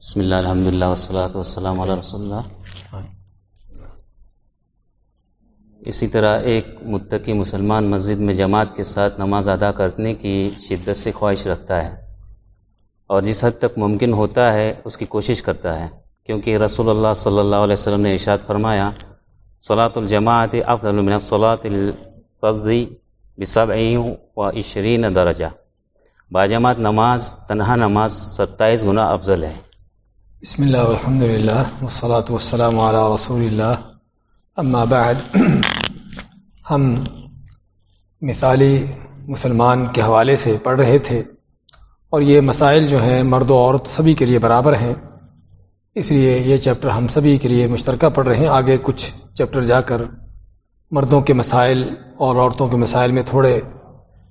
بسم اللہ الحمد للہ وسلاۃ والسلام علیہ رسول اللہ۔ اسی طرح ایک متقی مسلمان مسجد میں جماعت کے ساتھ نماز ادا کرنے کی شدت سے خواہش رکھتا ہے اور جس حد تک ممکن ہوتا ہے اس کی کوشش کرتا ہے، کیونکہ رسول اللہ صلی اللہ علیہ وسلم نے ارشاد فرمایا صلاۃ الجماعت افضل من صلاۃ الفضی بسب و عشرین درجہ۔ باجماعت نماز، تنہا نماز ستائیس گنا افضل ہے۔ بسم اللہ الحمد للہ وسلاۃ والسلام علی رسول اللہ اما بعد، ہم مثالی مسلمان کے حوالے سے پڑھ رہے تھے اور یہ مسائل جو ہیں مرد و عورت سبھی کے لیے برابر ہیں، اس لیے یہ چیپٹر ہم سبھی کے لیے مشترکہ پڑھ رہے ہیں۔ آگے کچھ چیپٹر جا کر مردوں کے مسائل اور عورتوں کے مسائل میں تھوڑے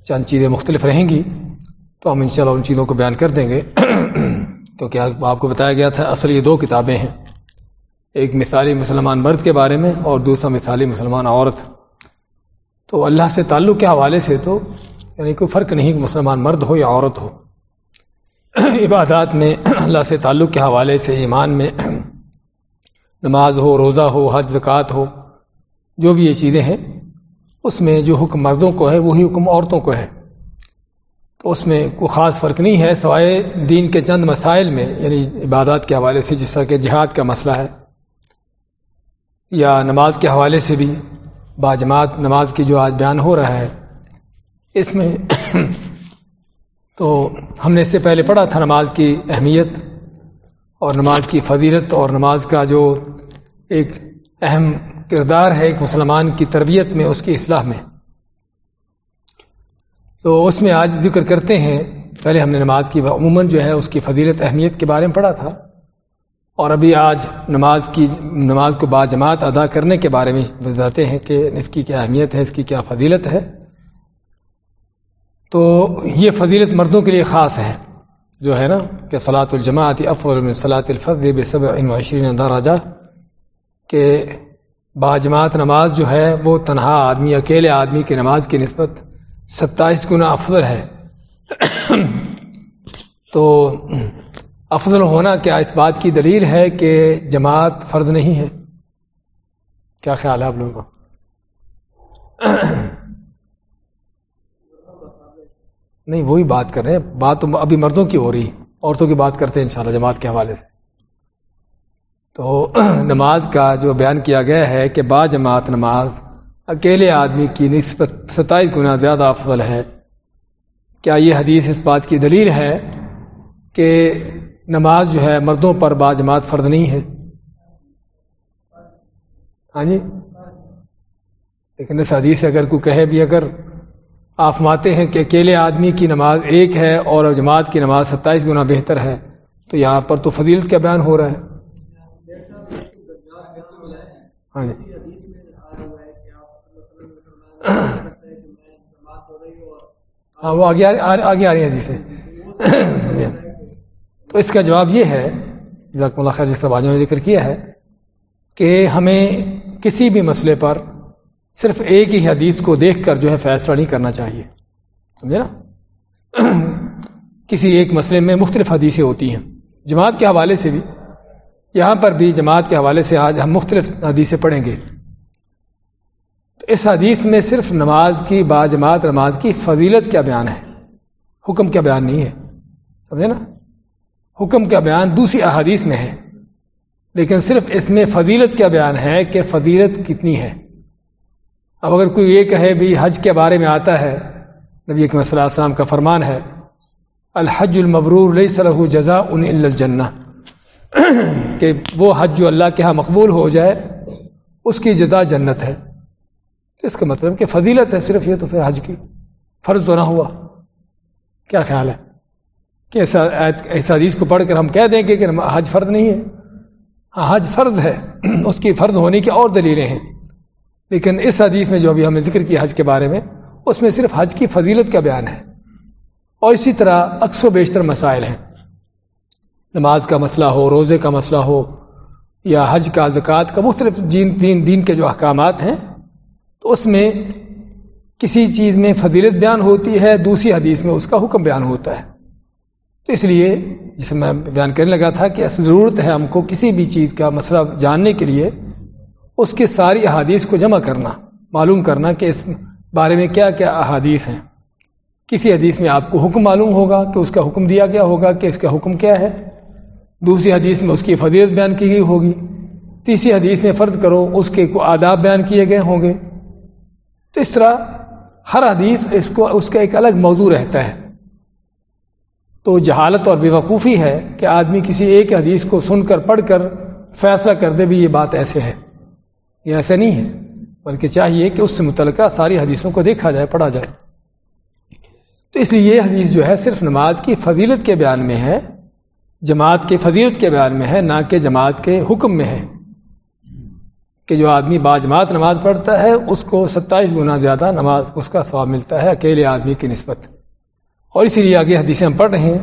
چند چیزیں مختلف رہیں گی، تو ہم انشاءاللہ ان چیزوں کو بیان کر دیں گے۔ کیونکہ آپ کو بتایا گیا تھا اصل یہ دو کتابیں ہیں۔ ایک مثالی مسلمان مرد کے بارے میں اور دوسرا مثالی مسلمان عورت۔ تو اللہ سے تعلق کے حوالے سے تو یعنی کوئی فرق نہیں کہ مسلمان مرد ہو یا عورت ہو۔ عبادات میں اللہ سے تعلق کے حوالے سے، ایمان میں نماز ہو، روزہ ہو، حج، زکوٰۃ ہو، جو بھی یہ چیزیں ہیں، اس میں جو حکم مردوں کو ہے، وہی حکم عورتوں کو ہے۔ تو اس میں کوئی خاص فرق نہیں ہے، سوائے دین کے چند مسائل میں یعنی عبادات کے حوالے سے، جس طرح کہ جہاد کا مسئلہ ہے، یا نماز کے حوالے سے بھی باجماعت نماز کی جو آج بیان ہو رہا ہے، اس میں تو ہم نے اس سے پہلے پڑھا تھا نماز کی اہمیت اور نماز کی فضیلت اور نماز کا جو ایک اہم کردار ہے، ایک مسلمان کی تربیت میں، اس کی اصلاح میں۔ تو اس میں آج ذکر کرتے ہیں، پہلے ہم نے نماز کی، عموماً جو ہے اس کی فضیلت اہمیت کے بارے میں پڑھا تھا۔ اور ابھی آج نماز کی، نماز کو با جماعت ادا کرنے کے بارے میں بتاتے ہیں کہ اس کی کیا اہمیت ہے، اس کی کیا فضیلت ہے۔ تو یہ فضیلت مردوں کے لیے خاص ہے۔ جو ہے نا کہ صلاۃ الجماعت افول صلاۃ الفض بصب عشرین دراجہ کہ با جماعت نماز جو ہے وہ تنہا آدمی، اکیلے آدمی کی نماز کی نسبت ستائیس گنا افضل ہے۔ تو افضل ہونا کیا اس بات کی دلیل ہے کہ جماعت فرض نہیں ہے؟ کیا خیال ہے آپ لوگوں کا نہیں، وہی بات کر رہے ہیں۔ بات تو ابھی مردوں کی ہو رہی عورتوں کی بات کرتے ہیں انشاءاللہ جماعت کے حوالے سے۔ تو نماز کا جو بیان کیا گیا ہے کہ با جماعت نماز اکیلے آدمی کی نسبت ستائیس گنا زیادہ افضل ہے۔ کیا یہ حدیث اس بات کی دلیل ہے کہ نماز جو ہے مردوں پر با جماعت فرض نہیں ہے؟ ہاں جی۔ لیکن اس حدیث سے اگر کوئی کہے بھی اگر آپ ماتے ہیں کہ اکیلے آدمی کی نماز ایک ہے اور جماعت کی نماز ستائیس گنا بہتر ہے، تو یہاں پر تو فضیلت کا بیان ہو رہا ہے۔ ہاں جی۔ ہاں وہ آگے آگے آ رہی ہیں جی سے تو اس کا جواب یہ ہے ذاکم اللہ خیر، جس بازوں نے ذکر کیا ہے، کہ ہمیں کسی بھی مسئلے پر صرف ایک ہی حدیث کو دیکھ کر جو ہے فیصلہ نہیں کرنا چاہیے۔ سمجھے نا؟ کسی ایک مسئلے میں مختلف حدیثیں ہوتی ہیں۔ جماعت کے حوالے سے بھی، یہاں پر بھی جماعت کے حوالے سے آج ہم مختلف حدیثیں پڑھیں گے۔ اس حدیث میں صرف نماز کی با جماعت، نماز کی فضیلت کیا بیان ہے؟ حکم کیا بیان نہیں ہے؟ سمجھے نا؟ حکم کا بیان دوسری احادیث میں ہے۔ لیکن صرف اس میں فضیلت کا بیان ہے کہ فضیلت کتنی ہے؟ اب اگر کوئی یہ کہے بھی حج کے بارے میں آتا ہے، نبی اکم صلی اللہ علیہ وسلم کا فرمان ہے، الحج المبرور لئی صلاح جزا ان الجنہ۔ کہ وہ حج جو اللہ کے ہاں مقبول ہو جائے، اس کی جزا جنت ہے۔ اس کا مطلب کہ فضیلت ہے، صرف یہ تو پھر حج کی۔ فرض تو نہ ہوا۔ کیا خیال ہے؟ کہ ایسا حدیث کو پڑھ کر ہم کہہ دیں گے کہ حج فرض نہیں ہے۔ ہاں حج فرض ہے۔ اس کی فرض ہونے کی اور دلیلیں ہیں۔ لیکن اس حدیث میں جو ابھی ہم نے ذکر کیا حج کے بارے میں، اس میں صرف حج کی فضیلت کا بیان ہے۔ اور اسی طرح اکثر و بیشتر مسائل ہیں۔ نماز کا مسئلہ ہو، روزے کا مسئلہ ہو، یا حج کا زکوٰۃ کا مختلف دین دین کے جو احکامات ہیں تو اس میں کسی چیز میں فضیلت بیان ہوتی ہے، دوسری حدیث میں اس کا حکم بیان ہوتا ہے۔ تو اس لیے جسے میں بیان کرنے لگا تھا کہ ضرورت ہے ہم کو کسی بھی چیز کا مسئلہ جاننے کے لیے اس کی ساری احادیث کو جمع کرنا، معلوم کرنا کہ اس بارے میں کیا کیا احادیث ہیں۔ کسی حدیث میں آپ کو حکم معلوم ہوگا کہ اس کا حکم دیا گیا ہوگا کہ اس کا حکم کیا ہے۔ دوسری حدیث میں اس کی فضیلت بیان کی گئی ہوگی۔ تیسری حدیث میں فرض کرو اس کے آداب بیان کیے گئے ہوں گے۔ تو اس طرح ہر حدیث اس کو اس کا ایک الگ موضوع رہتا ہے۔ تو جہالت اور بے وقوفی ہے کہ آدمی کسی ایک حدیث کو سن کر پڑھ کر فیصلہ کر دے بھی یہ بات ایسے ہے۔ یہ ایسا نہیں ہے، بلکہ چاہیے کہ اس سے متعلقہ ساری حدیثوں کو دیکھا جائے، پڑھا جائے۔ تو اس لیے یہ حدیث جو ہے صرف نماز کی فضیلت کے بیان میں ہے، جماعت کے فضیلت کے بیان میں ہے، نہ کہ جماعت کے حکم میں ہے۔ کہ جو آدمی باجماعت نماز پڑھتا ہے، اس کو ستائیس گنا زیادہ نماز اس کا ثواب ملتا ہے اکیلے آدمی کی نسبت۔ اور اسی لیے آگے حدیثیں ہم پڑھ رہے ہیں۔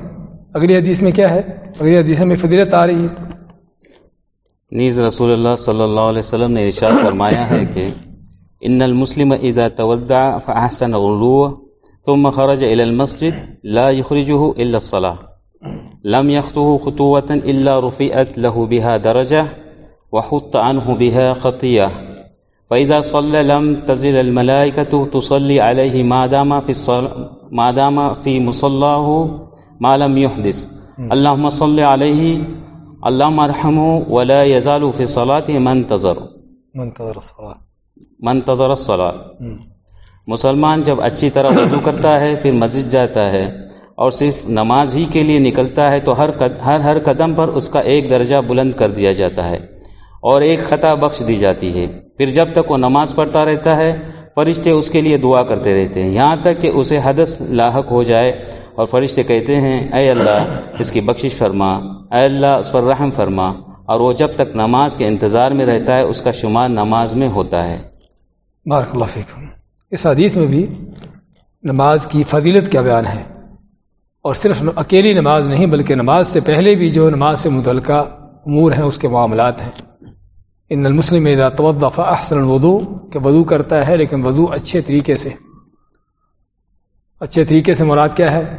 اگلی حدیث میں کیا ہے؟ اگلی حدیث میں فضیلت آ رہی ہے۔ نیز رسول اللہ صلی اللہ علیہ وسلم نے ارشاد فرمایا ہے کہ ان المسلم اذا تودع فاحسن غلوه ثم خرج الى المسجد لا يخرجه الا الصلاه لم يخطوه خطوه الا رفعت له بها درجه وحط عنه بها خطيه فإذا صلى لم تزل الملائكة تصلي عليه ما دام في ما دام في مصلاه ما لم يحدث. اللهم صل عليه. اللهم ارحمه. ولا يزال في صلاته منتظر. منتظر الصلاة. منتظر الصلاة. مسلمان جب اچھی طرح وضو کرتا ہے پھر مسجد جاتا ہے اور صرف نماز ہی کے لیے نکلتا ہے تو ہر ہر ہر قدم پر اس کا ایک درجہ بلند کر دیا جاتا ہے۔ اور ایک خطا بخش دی جاتی ہے۔ پھر جب تک وہ نماز پڑھتا رہتا ہے، فرشتے اس کے لیے دعا کرتے رہتے ہیں۔ یہاں تک کہ اسے حدث لاحق ہو جائے اور فرشتے کہتے ہیں، اے اللہ، اس کی بخشش فرما۔ اے اللہ، اس پر رحم فرما۔ اور وہ جب تک نماز کے انتظار میں رہتا ہے، اس کا شمار نماز میں ہوتا ہے۔ بارک اللہ فیکم۔ اس حدیث میں بھی نماز کی فضیلت کا بیان ہے۔ اور صرف اکیلی نماز نہیں، بلکہ نماز سے پہلے بھی جو نماز سے متعلقہ امور ہیں، اس کے معاملات ہیں۔ ان المسلم اذا توضف احسن الوضو کہ وضو کرتا ہے لیکن وضو اچھے طریقے سے۔ اچھے طریقے سے مراد کیا ہے؟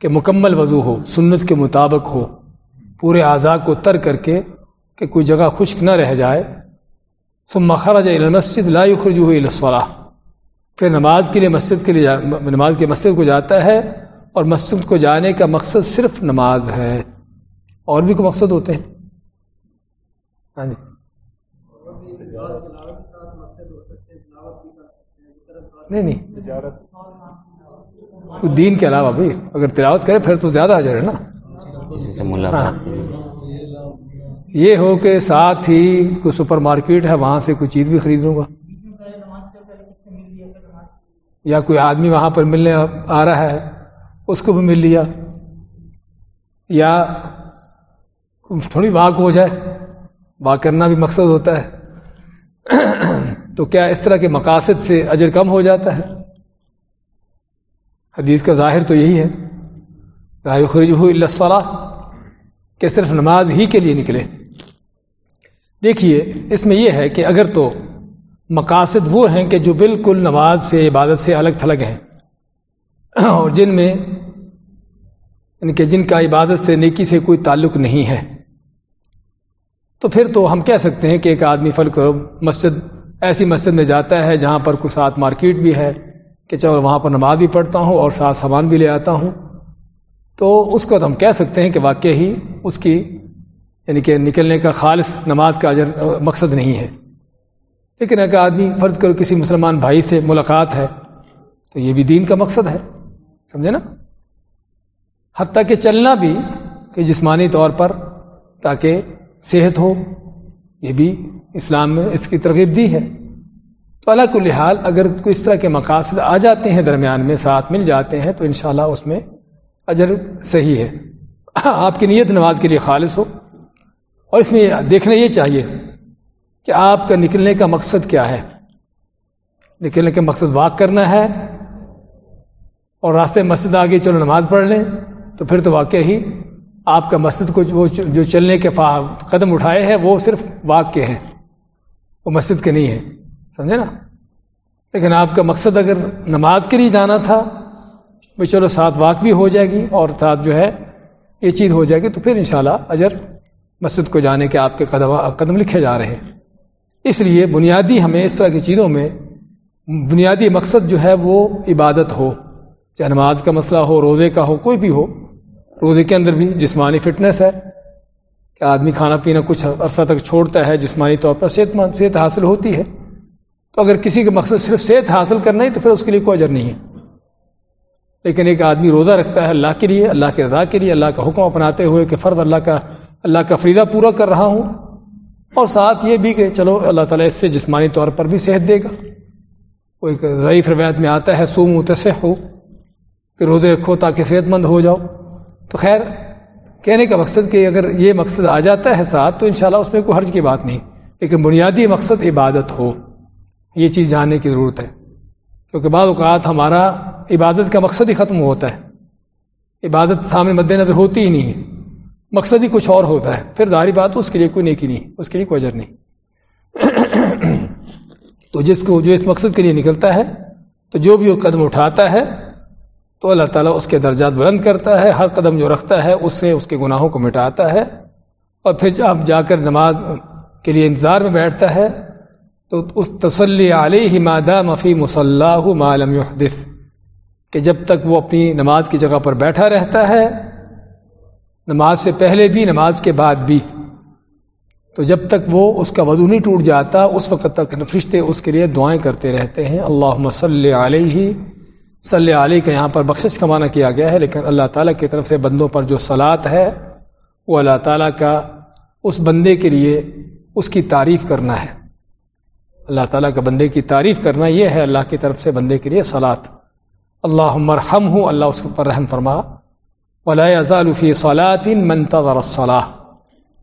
کہ مکمل وضو ہو، سنت کے مطابق ہو، پورے اعضاء کو تر کر کے کہ کوئی جگہ خشک نہ رہ جائے۔ ثم خرج الى المسجد لا يخرجه الى الصلاه پھر نماز کے لیے مسجد کے لیے نماز کے مسجد کو جاتا ہے اور مسجد کو جانے کا مقصد صرف نماز ہے۔ اور بھی کوئی مقصد ہوتے ہیں؟ ہاں جی۔ نہیں نہیں دین کے علاوہ بھی اگر تلاوت کرے پھر تو زیادہ حجر ہے نا۔ ہاں۔ یہ ہو کہ ساتھ ہی کوئی سپر مارکیٹ ہے وہاں سے کوئی چیز بھی خرید لوں گا۔ یا کوئی آدمی وہاں پر ملنے آ رہا ہے اس کو بھی مل لیا۔ یا تھوڑی واک ہو جائے واک کرنا بھی مقصد ہوتا ہے۔ تو کیا اس طرح کے مقاصد سے اجر کم ہو جاتا ہے؟ حدیث کا ظاہر تو یہی ہے رائے خرج ہو اللہ کہ صرف نماز ہی کے لیے نکلے۔ دیکھیے، اس میں یہ ہے کہ اگر تو مقاصد وہ ہیں کہ جو بالکل نماز سے، عبادت سے الگ تھلگ ہیں، اور جن میں، ان کے جن کا عبادت سے، نیکی سے کوئی تعلق نہیں ہے۔ تو پھر تو ہم کہہ سکتے ہیں کہ ایک آدمی فل کرو، مسجد، ایسی مسجد میں جاتا ہے جہاں پر کوئی ساتھ مارکیٹ بھی ہے کہ چلو وہاں پر نماز بھی پڑھتا ہوں اور ساتھ سامان بھی لے آتا ہوں۔ تو اس کو تو ہم کہہ سکتے ہیں کہ واقع ہی اس کی یعنی کہ نکلنے کا خالص نماز کا اجر مقصد نہیں ہے۔ لیکن اگر آدمی فرض کرو کسی مسلمان بھائی سے ملاقات ہے، تو یہ بھی دین کا مقصد ہے۔ سمجھے نا؟ حتیٰ کہ چلنا بھی کہ جسمانی طور پر تاکہ صحت ہو، یہ بھی اسلام میں اس کی ترغیب دی ہے۔ تو اللہ کو لحال اگر کوئی اس طرح کے مقاصد آ جاتے ہیں درمیان میں، ساتھ مل جاتے ہیں، تو انشاءاللہ اس میں اجر صحیح ہے۔ آپ کی نیت نماز کے لیے خالص ہو۔ اور اس میں دیکھنا یہ چاہیے کہ آپ کا نکلنے کا مقصد کیا ہے۔ نکلنے کا مقصد واک کرنا ہے اور راستے مسجد آگے چلو نماز پڑھ لیں، تو پھر تو واقع ہی آپ کا مسجد کو جو چلنے کے قدم اٹھائے ہیں، وہ صرف واک کے ہیں، وہ مسجد کے نہیں ہے سمجھے نا؟ لیکن آپ کا مقصد اگر نماز کے لیے جانا تھا وہ چلو ساتھ واک بھی ہو جائے گی اور ساتھ جو ہے، یہ چیز ہو جائے گی، تو پھر انشاءاللہ اجر مسجد کو جانے کے آپ کے قدم قدم لکھے جا رہے ہیں۔ اس لیے بنیادی ہمیں اس طرح کی چیزوں میں بنیادی مقصد جو ہے، وہ عبادت ہو، چاہے نماز کا مسئلہ ہو، روزے کا ہو، کوئی بھی ہو روزے کے اندر بھی جسمانی فٹنس ہے کہ آدمی کھانا پینا کچھ عرصہ تک چھوڑتا ہے، جسمانی طور پر صحت مند، صحت حاصل ہوتی ہے۔ تو اگر کسی کا مقصد صرف صحت حاصل کرنا ہی، تو پھر اس کے لیے کوئی اجر نہیں ہے۔ لیکن ایک آدمی روزہ رکھتا ہے اللہ کے لیے، اللہ کے رضا کے لیے، اللہ کا حکم اپناتے ہوئے کہ فرض اللہ کا اللہ کا فریدہ پورا کر رہا ہوں۔ اور ساتھ یہ بھی کہ چلو اللہ تعالیٰ اس سے جسمانی طور پر بھی صحت دے گا۔ کوئی ضعیف روایت میں آتا ہے سو متصح ہو کہ روزے رکھو تاکہ صحت مند ہو جاؤ۔ تو خیر، کہنے کا مقصد کہ اگر یہ مقصد آ جاتا ہے ساتھ، تو انشاءاللہ اس میں کوئی حرج کی بات نہیں۔ لیکن بنیادی مقصد عبادت ہو، یہ چیز جاننے کی ضرورت ہے۔ کیونکہ بعض اوقات ہمارا عبادت کا مقصد ہی ختم ہوتا ہے۔ عبادت سامنے مد نظر ہوتی ہی نہیں ہے۔ مقصد ہی کچھ اور ہوتا ہے۔ پھر ظاہری بات، اس کے لیے کوئی نیکی نہیں، اس کے لیے کوئی اجر نہیں۔ تو جس کو، جو اس مقصد کے لیے نکلتا ہے، تو جو بھی وہ قدم اٹھاتا ہے تو اللہ تعالیٰ اس کے درجات بلند کرتا ہے، ہر قدم جو رکھتا ہے، اس سے اس کے گناہوں کو مٹاتا ہے۔ اور پھر جب جا کر نماز کے لیے انتظار میں بیٹھتا ہے، تو اس تسلی علیہ مادہ مفی مسلح معلوم يحدث کہ جب تک وہ اپنی نماز کی جگہ پر بیٹھا رہتا ہے، نماز سے پہلے بھی، نماز کے بعد بھی۔ تو جب تک وہ اس کا وضو نہیں ٹوٹ جاتا، اس وقت تک فرشتے اس کے لیے دعائیں کرتے رہتے ہیں۔ اللہ صلی علیہ صلی علیہ کا یہاں پر بخشش کا معنی کیا گیا ہے، لیکن اللہ تعالیٰ کی طرف سے بندوں پر جو سلاد ہے، وہ اللہ تعالیٰ کا اس بندے کے لیے اس کی تعریف کرنا ہے۔ اللہ تعالیٰ کا بندے کی تعریف کرنا یہ ہے، اللہ کی طرف سے بندے کے لیے سلاد اللہ مرحم ہوں اللہ اس پر رحم فرما۔ ولاضالفی صلاطین منتظر الصلاح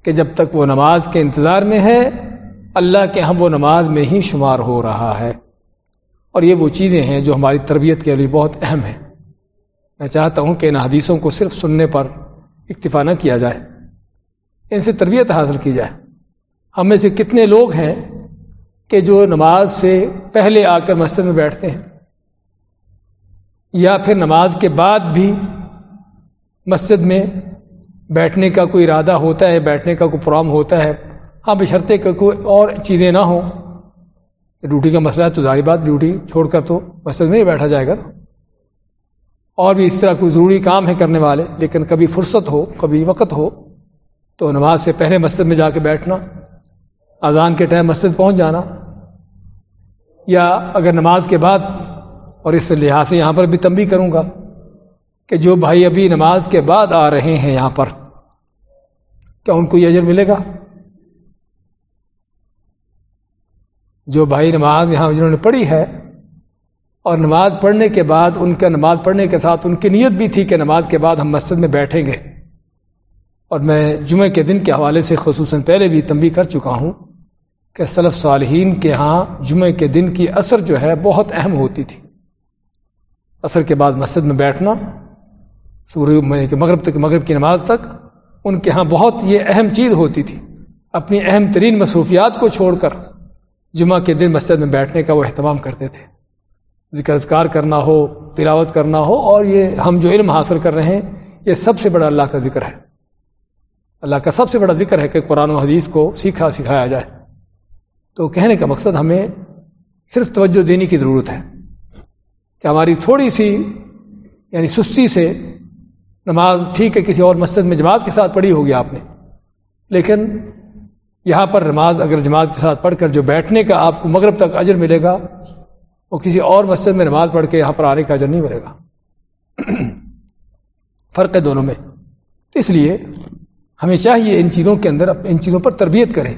کہ جب تک وہ نماز کے انتظار میں ہے، اللہ کے ہم وہ نماز میں ہی شمار ہو رہا ہے۔ اور یہ وہ چیزیں ہیں جو ہماری تربیت کے لیے بہت اہم ہیں۔ میں چاہتا ہوں کہ ان حدیثوں کو صرف سننے پر اکتفا نہ کیا جائے۔ ان سے تربیت حاصل کی جائے۔ ہم میں سے کتنے لوگ ہیں کہ جو نماز سے پہلے آ کر مسجد میں بیٹھتے ہیں یا پھر نماز کے بعد بھی مسجد میں بیٹھنے کا کوئی ارادہ ہوتا ہے، بیٹھنے کا کوئی پروگرام ہوتا ہے۔ ہاں بشرتے کا کوئی اور چیزیں نہ ہوں۔ ڈیوٹی کا مسئلہ ہے، تو ظاہر بات ڈیوٹی چھوڑ کر تو مسجد میں ہی بیٹھا جائے گا۔ اور بھی اس طرح کوئی ضروری کام ہے کرنے والے، لیکن کبھی فرصت ہو، کبھی وقت ہو، تو نماز سے پہلے مسجد میں جا کے بیٹھنا، اذان کے ٹائم مسجد پہنچ جانا، یا اگر نماز کے بعد، اور اس لحاظ سے یہاں پر بھی تنبی کروں گا کہ جو بھائی ابھی نماز کے بعد آ رہے ہیں یہاں پر، کیا ان کو یہ اجر ملے گا؟ جو بھائی نماز یہاں جنہوں نے پڑھی ہے، اور نماز پڑھنے کے بعد ان کا، نماز پڑھنے کے ساتھ ان کی نیت بھی تھی کہ نماز کے بعد ہم مسجد میں بیٹھیں گے۔ اور میں جمعے کے دن کے حوالے سے خصوصاً پہلے بھی تنبی کر چکا ہوں کہ صلف صالحین کے ہاں جمعے کے دن کی اثر جو ہے بہت اہم ہوتی تھی۔ اثر کے بعد مسجد میں بیٹھنا سورج مغرب تک، مغرب کی نماز تک، ان کے ہاں بہت یہ اہم چیز ہوتی تھی۔ اپنی اہم ترین مصروفیات کو چھوڑ کر۔ جمعہ کے دن مسجد میں بیٹھنے کا وہ اہتمام کرتے تھے۔ ذکر اذکار کرنا ہو، تلاوت کرنا ہو، اور یہ ہم جو علم حاصل کر رہے ہیں، یہ سب سے بڑا اللہ کا ذکر ہے۔ اللہ کا سب سے بڑا ذکر ہے کہ قرآن و حدیث کو سیکھا سکھایا جائے۔ تو کہنے کا مقصد ہمیں صرف توجہ دینے کی ضرورت ہے کہ ہماری تھوڑی سی یعنی سستی سے نماز، ٹھیک ہے، کسی اور مسجد میں جماعت کے ساتھ پڑھی ہوگی آپ نے، لیکن یہاں پر نماز اگر جماعت کے ساتھ پڑھ کر جو بیٹھنے کا آپ کو مغرب تک اجر ملے گا، وہ کسی اور مسجد میں نماز پڑھ کے یہاں پر آنے کا اجر نہیں ملے گا۔ فرق ہے دونوں میں۔ اس لیے ہمیں چاہیے ان چیزوں کے اندر ان چیزوں پر تربیت کریں۔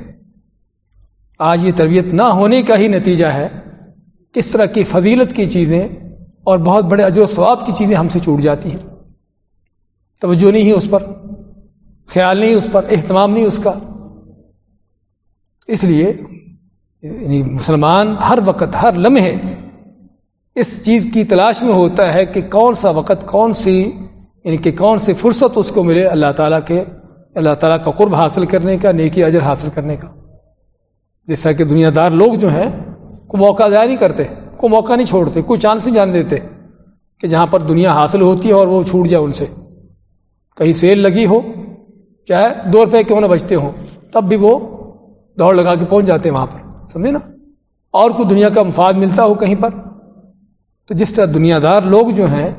آج یہ تربیت نہ ہونے کا ہی نتیجہ ہے کس طرح کی فضیلت کی چیزیں اور بہت بڑے اجر و ثواب کی چیزیں ہم سے چھوٹ جاتی ہیں۔ توجہ نہیں ہے اس پر، خیال نہیں اس پر، اہتمام نہیں اس کا۔ اس لیے یعنی مسلمان ہر وقت، ہر لمحے اس چیز کی تلاش میں ہوتا ہے کہ کون سا وقت، کون سی یعنی کہ کون سی فرصت اس کو ملے اللہ تعالیٰ کے، اللہ تعالیٰ کا قرب حاصل کرنے کا، نیکی اجر حاصل کرنے کا۔ جیسا کہ دنیا دار لوگ جو ہیں کو موقع ضائع نہیں کرتے کو موقع نہیں چھوڑتے، کوئی چانس نہیں جان دیتے کہ جہاں پر دنیا حاصل ہوتی ہے اور وہ چھوٹ جائے ان سے۔ کہیں سیل لگی ہو، چاہے دو روپے کیوں نہ بچتے ہوں، تب بھی وہ دوڑ لگا کے پہنچ جاتے ہیں وہاں پر، سمجھے نا؟ اور کوئی دنیا کا مفاد ملتا ہو کہیں پر؟ تو جس طرح دنیا دار لوگ جو ہیں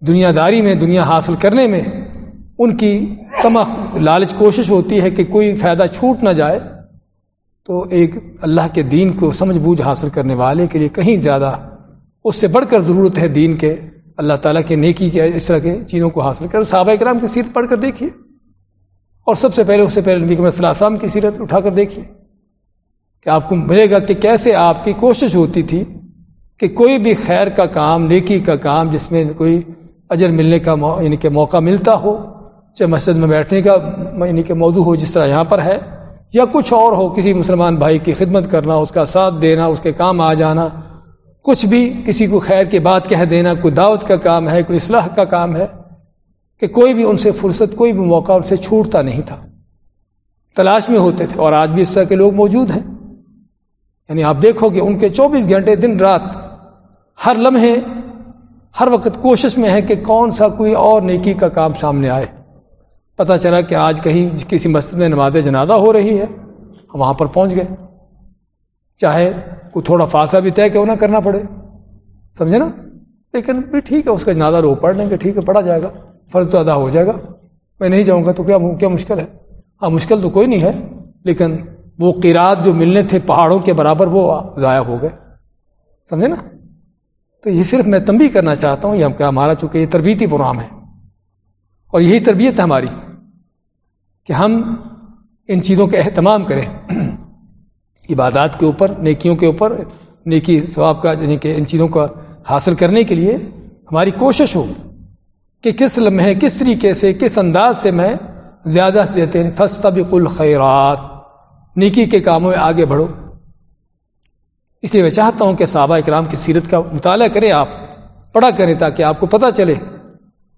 دنیا داری میں، دنیا حاصل کرنے میں، ان کی تمام لالچ کوشش ہوتی ہے کہ کوئی فائدہ چھوٹ نہ جائے، تو ایک اللہ کے دین کو سمجھ بوجھ حاصل کرنے والے کے لیے کہیں زیادہ اس سے بڑھ کر ضرورت ہے دین کے، اللہ تعالیٰ کے نیکی کے، اس طرح کے چیزوں کو حاصل کر صحابہ کرام کی سیرت پڑھ کر دیکھیے۔ اور سب سے پہلے اس سے پہلے نبی صلی اللہ علیہ وسلم کی سیرت اٹھا کر دیکھیے کہ آپ کو ملے گا کہ کیسے آپ کی کوشش ہوتی تھی کہ کوئی بھی خیر کا کام، نیکی کا کام جس میں کوئی اجر ملنے کا یعنی کہ موقع ملتا ہو، چاہے مسجد میں بیٹھنے کا یعنی کہ موضوع ہو جس طرح یہاں پر ہے، یا کچھ اور ہو، کسی مسلمان بھائی کی خدمت کرنا، اس کا ساتھ دینا، اس کے کام آ جانا، کچھ بھی کسی کو خیر کی بات کہہ دینا، کوئی دعوت کا کام ہے، کوئی اصلاح کا کام ہے کہ کوئی بھی ان سے فرصت، کوئی بھی موقع ان سے چھوٹتا نہیں تھا۔ تلاش میں ہوتے تھے اور آج بھی اس طرح کے لوگ موجود ہیں۔ یعنی آپ دیکھو کہ ان کے چوبیس گھنٹے دن رات ہر لمحے، ہر وقت کوشش میں ہے کہ کون سا کوئی اور نیکی کا کام سامنے آئے۔ پتہ چلا کہ آج کہیں کسی مسجد میں نماز جنازہ ہو رہی ہے، ہم وہاں پر پہنچ گئے۔ چاہے کوئی تھوڑا فاصلہ بھی طے کیوں نہ کرنا پڑے، سمجھے نا؟ لیکن بھی ٹھیک ہے، اس کا جنازہ رو پڑھ لیں گے، ٹھیک ہے، پڑھا جائے گا۔ فرض تو ادا ہو جائے گا۔ میں نہیں جاؤں گا تو کیا کیا مشکل ہے؟ ہاں مشکل تو کوئی نہیں ہے، لیکن وہ قیرات جو ملنے تھے پہاڑوں کے برابر وہ ضائع ہو گئے۔ سمجھے نا؟ تو یہ صرف میں تنبیہ کرنا چاہتا ہوں، یہ ہمارا چونکہ یہ تربیتی پروگرام ہے۔ اور یہی تربیت ہے ہماری کہ ہم ان چیزوں کا اہتمام کریں۔ عبادات کے اوپر، نیکیوں کے اوپر، نیکی ثواب کا یعنی کہ ان چیزوں کا حاصل کرنے کے لیے ہماری کوشش ہو۔ کہ کس لمحے، کس طریقے سے، کس انداز سے میں زیادہ سے زیادہ فسطب الخیرات، نیکی کے کاموں میں آگے بڑھو اس لیے میں چاہتا ہوں کہ صحابہ اکرام کی سیرت کا مطالعہ کریں آپ، پڑھا کریں تاکہ آپ کو پتہ چلے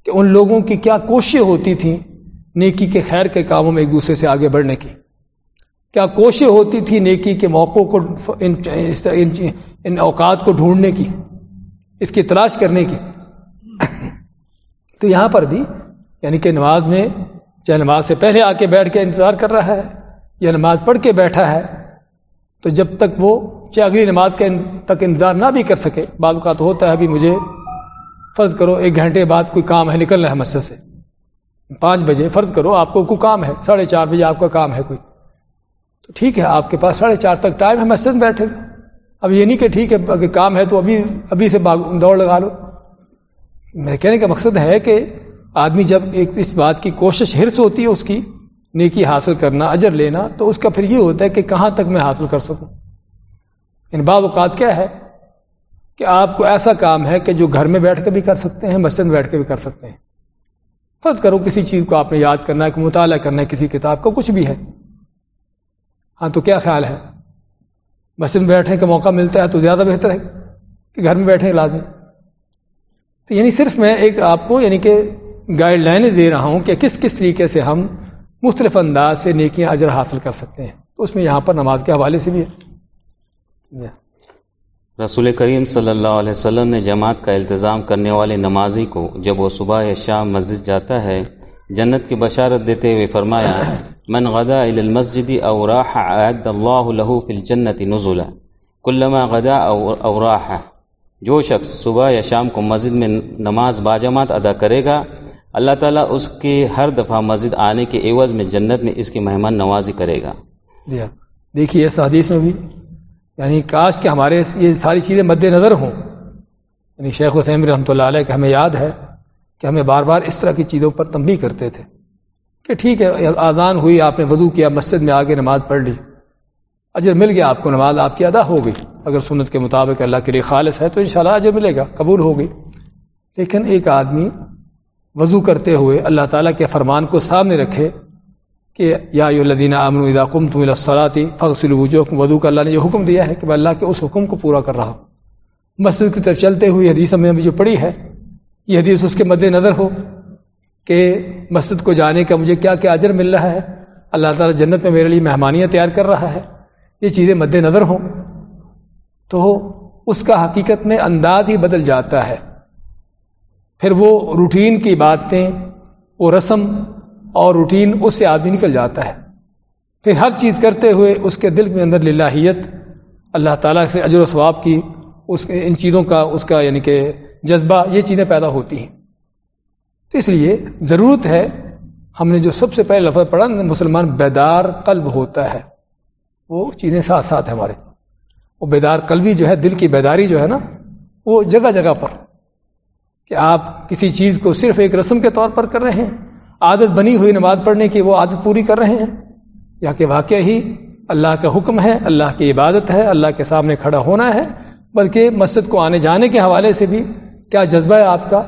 کہ ان لوگوں کی کیا کوششیں ہوتی تھیں نیکی کے خیر کے کاموں میں ایک دوسرے سے آگے بڑھنے کی۔ کیا کوششیں ہوتی تھی نیکی کے موقعوں کو ان ان اوقات کو ڈھونڈنے کی، اس کی تلاش کرنے کی۔ تو یہاں پر بھی یعنی کہ نماز میں چاہے نماز سے پہلے آ کے بیٹھ کے انتظار کر رہا ہے یا نماز پڑھ کے بیٹھا ہے، تو جب تک وہ چاہے اگلی نماز کے تک انتظار نہ بھی کر سکے، بعض اوقات ہوتا ہے ابھی مجھے فرض کرو ایک گھنٹے بعد کوئی کام ہے، نکلنا ہے مسجد سے۔ پانچ بجے فرض کرو آپ کو کوئی کام ہے، ساڑھے چار بجے آپ کا کام ہے کوئی۔ تو ٹھیک ہے، آپ کے پاس ساڑھے چار تک ٹائم ہے، مسجد میں بیٹھے۔ اب یہ نہیں کہ ٹھیک ہے، اگر کام ہے تو ابھی ابھی سے دوڑ لگا لو۔ میرے کہنے کا مقصد ہے کہ آدمی جب ایک اس بات کی کوشش ہرس ہوتی ہے اس کی، نیکی حاصل کرنا، اجر لینا، تو اس کا پھر یہ ہوتا ہے کہ کہاں تک میں حاصل کر سکوں؟ ان بعض اوقات کیا ہے کہ آپ کو ایسا کام ہے کہ جو گھر میں بیٹھ کے بھی کر سکتے ہیں، مسجد میں بیٹھ کے بھی کر سکتے ہیں۔ فرض کرو کسی چیز کو آپ نے یاد کرنا ہے کہ مطالعہ کرنا ہے، کسی کتاب کا کچھ بھی ہے۔ ہاں تو کیا خیال ہے؟ مسجد میں بیٹھنے کا موقع ملتا ہے تو زیادہ بہتر ہے کہ گھر میں بیٹھے لازمی۔ تو یعنی صرف میں ایک آپ کو یعنی کہ گائیڈ لائنیں دے رہا ہوں کہ کس کس طریقے سے ہم مختلف انداز سے نیکیاں اجر حاصل کر سکتے ہیں۔ تو اس میں یہاں پر نماز کے حوالے سے بھی ہے۔ جی ہاں۔ رسول کریم صلی اللہ علیہ وسلم نے جماعت کا التظام کرنے والے نمازی کو جب وہ صبح یا شام مسجد جاتا ہے، جنت کی بشارت دیتے ہوئے فرمایا، من غدا الى المسجد او راح اعد الله له في الجنه نزلا كلما غدا او راح جو شخص صبح یا شام کو مسجد میں نماز باجماعت ادا کرے گا، اللہ تعالیٰ اس کے ہر دفعہ مسجد آنے کے عوض میں جنت میں اس کی مہمان نوازی کرے گا۔ جی ہاں۔ دیکھیے اس حدیث میں بھی یعنی کاش کہ ہمارے یہ ساری چیزیں مد نظر ہوں۔ یعنی شیخ حسین رحمۃ اللہ علیہ کا ہمیں یاد ہے کہ ہمیں بار بار اس طرح کی چیزوں پر تنبیہ کرتے تھے کہ ٹھیک ہے، آزان ہوئی، آپ نے وضو کیا، مسجد میں آگے نماز پڑھ لی۔ اجر مل گیا آپ کو، نماز آپ کی ادا ہو گئی۔ اگر سنت کے مطابق اللہ کے لیے خالص ہے تو انشاءاللہ اجر ملے گا، قبول ہو گئی لیکن ایک آدمی وضو کرتے ہوئے اللہ تعالیٰ کے فرمان کو سامنے رکھے کہ یا الدینہ امن ادا کم تم الصلاطی فخصل وجو وضو کا اللہ نے یہ حکم دیا ہے کہ میں اللہ کے اس حکم کو پورا کر رہا ہوں۔ مسجد کی طرف چلتے ہوئے حدیث میں ابھی جو پڑھی ہے، یہ حدیث اس کے مد نظر ہو کہ مسجد کو جانے کا مجھے کیا کیا اجر مل رہا ہے۔ اللہ تعالیٰ جنت میں میرے لیے مہمانیاں تیار کر رہا ہے۔ یہ چیزیں مد نظر ہوں، تو اس کا حقیقت میں انداز ہی بدل جاتا ہے۔ پھر وہ روٹین کی باتیں، وہ رسم اور روٹین اس سے آدمی نکل جاتا ہے۔ پھر ہر چیز کرتے ہوئے اس کے دل کے اندر للہیت، اللہ تعالیٰ سے اجر و ثواب کی اس ان چیزوں کا، اس کا یعنی کہ جذبہ، یہ چیزیں پیدا ہوتی ہیں۔ اس لیے ضرورت ہے، ہم نے جو سب سے پہلے لفظ پڑھا، مسلمان بیدار قلب ہوتا ہے۔ وہ چیزیں ساتھ ساتھ ہیں ہمارے۔ وہ بیدار قلبی جو ہے، دل کی بیداری جو ہے نا، وہ جگہ جگہ پر۔ کہ آپ کسی چیز کو صرف ایک رسم کے طور پر کر رہے ہیں، عادت بنی ہوئی نماز پڑھنے کی وہ عادت پوری کر رہے ہیں، یا کہ واقع ہی اللہ کا حکم ہے، اللہ کی عبادت ہے، اللہ کے سامنے کھڑا ہونا ہے، بلکہ مسجد کو آنے جانے کے حوالے سے بھی کیا جذبہ ہے آپ کا؟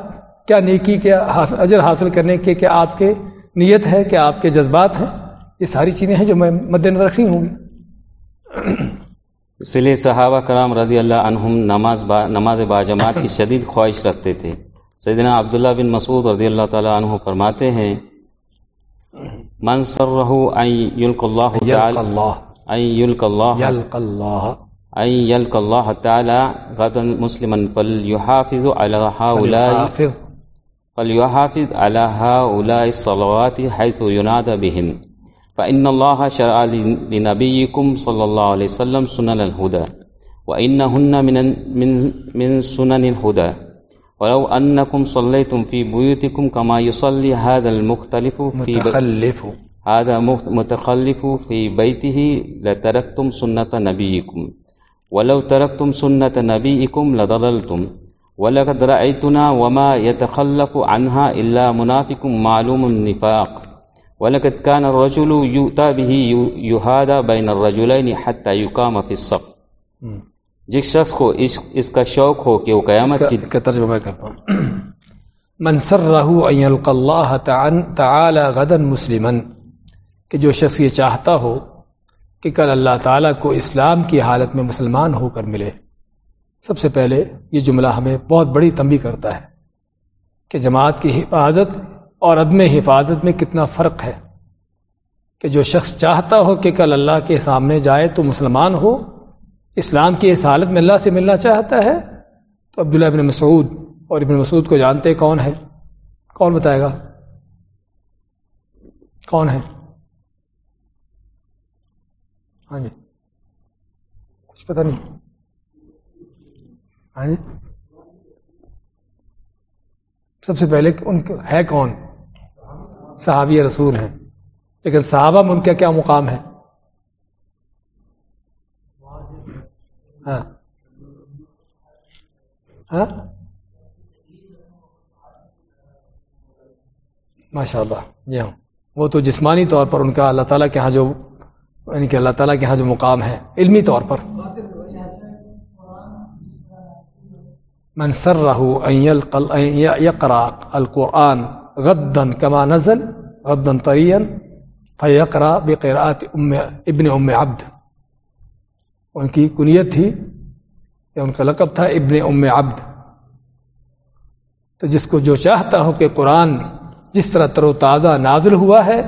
کیا نیکی کیا اجر حاصل کرنے کے، کیا آپ کے نیت ہے، کیا آپ کے جذبات ہیں؟ یہ ساری چیزیں ہیں جو میں مد نظر رکھنی ہوں۔ گی اس لیے صحابہ کرام رضی اللہ عنہم نماز با نماز باجماعت کی شدید خواہش رکھتے تھے۔ سیدنا عبداللہ بن مسعود رضی اللہ تعالیٰ عنہ فرماتے ہیں من سرہ ان یلق اللہ یلق اللہ. یلق اللہ تعالی غدا مسلما فلیحافظ علی ہؤلاء فلیحافظ. علی ہؤلاء الصلوات حيث ينادى بهن فإن الله شرع لنبيكم صلى الله عليه وسلم سنن الهدى وإنهن من من من سنن الهدى ولو أنكم صليتم في بيوتكم كما يصلي هذا المختلف في متخلف. هذا متخلف في بيته لتركتم سنة نبيكم ولو تركتم سنة نبيكم لضللتم ولقد رأيتنا وما يتخلف عنها إلا منافق معلوم النفاق وَلَقَدْ كَانَ الرَّجُلُ يُؤْتَى بِهِ يُهَادَى بَيْنَ الرَّجُلَيْنِ حَتَّى يُقَامَ فِي الصَّفْ جس شخص کو اس کا شوق ہو کہ وہ قیامت کی کا ترجمہ میں کرتا ہوں. من سرہ ان یلقى اللہ تعالی غدا مسلما. کہ جو شخص یہ چاہتا ہو کہ کل اللہ تعالیٰ کو اسلام کی حالت میں مسلمان ہو کر ملے. سب سے پہلے یہ جملہ ہمیں بہت بڑی تنبی کرتا ہے کہ جماعت کی حفاظت اور عدم حفاظت میں کتنا فرق ہے کہ جو شخص چاہتا ہو کہ کل اللہ کے سامنے جائے تو مسلمان ہو، اسلام کی اس حالت میں اللہ سے ملنا چاہتا ہے، تو عبداللہ ابن مسعود اور ابن مسعود کو جانتے کون ہے کون بتائے گا؟ کون ہے ہاں جی۔ کچھ پتہ نہیں۔ ہاں جی۔ سب سے پہلے ان ہے کون؟ صحابی رسول ہیں۔ لیکن صحابہ میں ان کا کیا مقام ہے؟ ہاں۔ ہاں۔ ماشاء اللہ جی ہاں۔ وہ تو جسمانی طور پر ان کا اللہ تعالیٰ کے ہاں جو یعنی کہ اللہ تعالیٰ کے ہاں جو مقام ہے، علمی طور پر۔ منصر رہو یقرا القرآن غدن کما نزل غدن طرین فیقرا بقرات ام ابن ام عبد. ان کی کنیت تھی یا ان کا لقب تھا ابن ام عبد. تو جس کو جو چاہتا ہو کہ قرآن جس طرح تر و تازہ نازل ہوا ہے،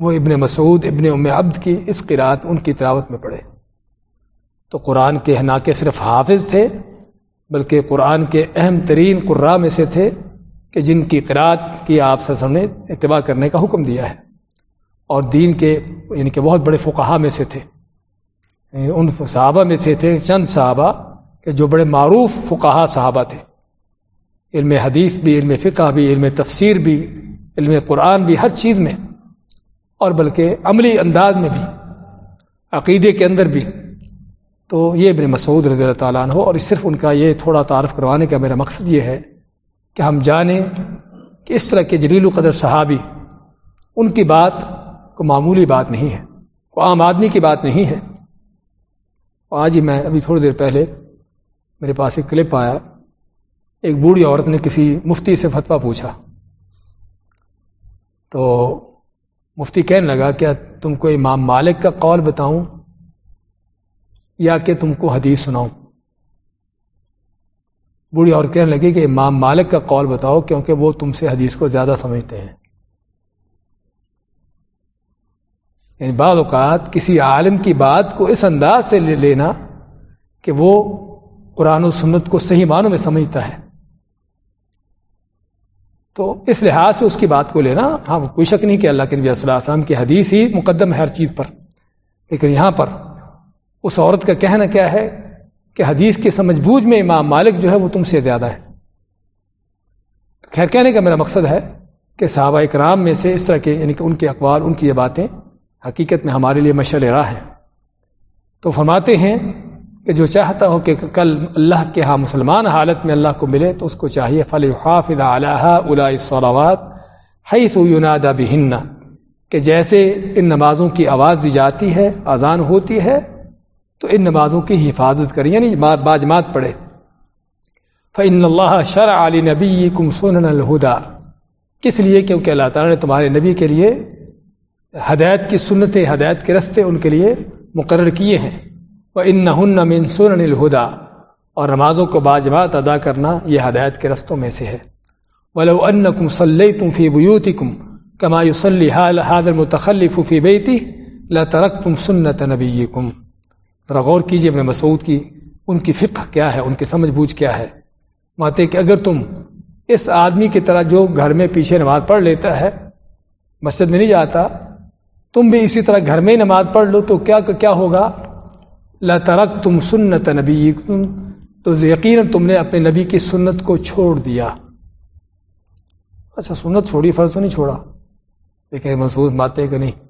وہ ابن مسعود، ابن ام عبد کی اس قرآت ان کی تلاوت میں پڑھے. تو قرآن کے نہ کے صرف حافظ تھے، بلکہ قرآن کے اہم ترین قرا میں سے تھے کہ جن کی قرآت کی آپ سے نے اتباع کرنے کا حکم دیا ہے اور دین کے یعنی کہ بہت بڑے فقہا میں سے تھے۔ یعنی ان صحابہ میں سے تھے چند صحابہ کہ جو بڑے معروف فقہا صحابہ تھے۔ علم حدیث بھی، علم فقہ بھی، علم تفسیر بھی، علم قرآن بھی، ہر چیز میں۔ اور بلکہ عملی انداز میں بھی، عقیدے کے اندر بھی۔ تو یہ ابن مسعود رضی اللہ تعالیٰ عنہ، اور صرف ان کا یہ تھوڑا تعارف کروانے کا میرا مقصد یہ ہے کہ ہم جانیں کہ اس طرح کے جلیل قدر صحابی، ان کی بات کو معمولی بات نہیں ہے کو عام آدمی کی بات نہیں ہے۔ آج ہی میں ابھی تھوڑی دیر پہلے میرے پاس ایک کلپ آیا، ایک بوڑھی عورت نے کسی مفتی سے فتویٰ پوچھا۔ تو مفتی کہنے لگا، کیا تم کو امام مالک کا قول بتاؤں یا کہ تم کو حدیث سناؤں؟ بوڑھی عورت کہنے لگی کہ امام مالک کا قول بتاؤ کیونکہ وہ تم سے حدیث کو زیادہ سمجھتے ہیں۔ یعنی بعض اوقات کسی عالم کی بات کو اس انداز سے لے لینا کہ وہ قرآن و سنت کو صحیح معنوں میں سمجھتا ہے۔ تو اس لحاظ سے اس کی بات کو لینا ہاں کوئی شک نہیں کہ اللہ کے نبی صلی اللہ علیہ وسلم کی حدیث ہی مقدم ہے ہر چیز پر، لیکن یہاں پر اس عورت کا کہنا کیا ہے کہ حدیث کے سمجھ بوجھ میں امام مالک جو ہے وہ تم سے زیادہ ہے۔ خیر، کہنے کا میرا مقصد ہے کہ صحابہ اکرام میں سے اس طرح کے یعنی کہ ان کے اقوال، ان کی یہ باتیں حقیقت میں ہمارے لیے مشل راہ ہے تو فرماتے ہیں کہ جو چاہتا ہو کہ کل اللہ کے ہاں مسلمان حالت میں اللہ کو ملے تو اس کو چاہیے فل حافظ الصلاوات حیث ینادى بہن کہ جیسے ان نمازوں کی آواز دی جاتی ہے، اذان ہوتی ہے تو ان نمازوں کی حفاظت کریں یعنی باجمات پڑھے۔ فن اللہ شرع علی نبی کم سنن الہدا کس لیے؟ کیونکہ اللہ تعالیٰ نے تمہارے نبی کے لیے ہدایت کی سنت ہدایت کے رستے ان کے لیے مقرر کیے ہیں۔ وہ ان من سنن الہدا اور نمازوں کو باجمات ادا کرنا یہ ہدایت کے رستوں میں سے ہے۔ ولو انکم صلیتم فی بیوتکم کما یصلی هذا المتخلف فی بیتی لترکتم سنت نبیکم ذرا غور کیجیے ابن مسعود کی، ان کی فقہ کیا ہے، ان کی سمجھ بوجھ کیا ہے۔ ماتے کہ اگر تم اس آدمی کی طرح جو گھر میں پیچھے نماز پڑھ لیتا ہے، مسجد میں نہیں جاتا، تم بھی اسی طرح گھر میں نماز پڑھ لو، تو کیا کیا ہوگا؟ ترک تم سنت نبی تو یقیناً تم نے اپنے نبی کی سنت کو چھوڑ دیا۔ اچھا سنت چھوڑی، فرض تو نہیں چھوڑا۔ لیکن محسوس ماتے کہ نہیں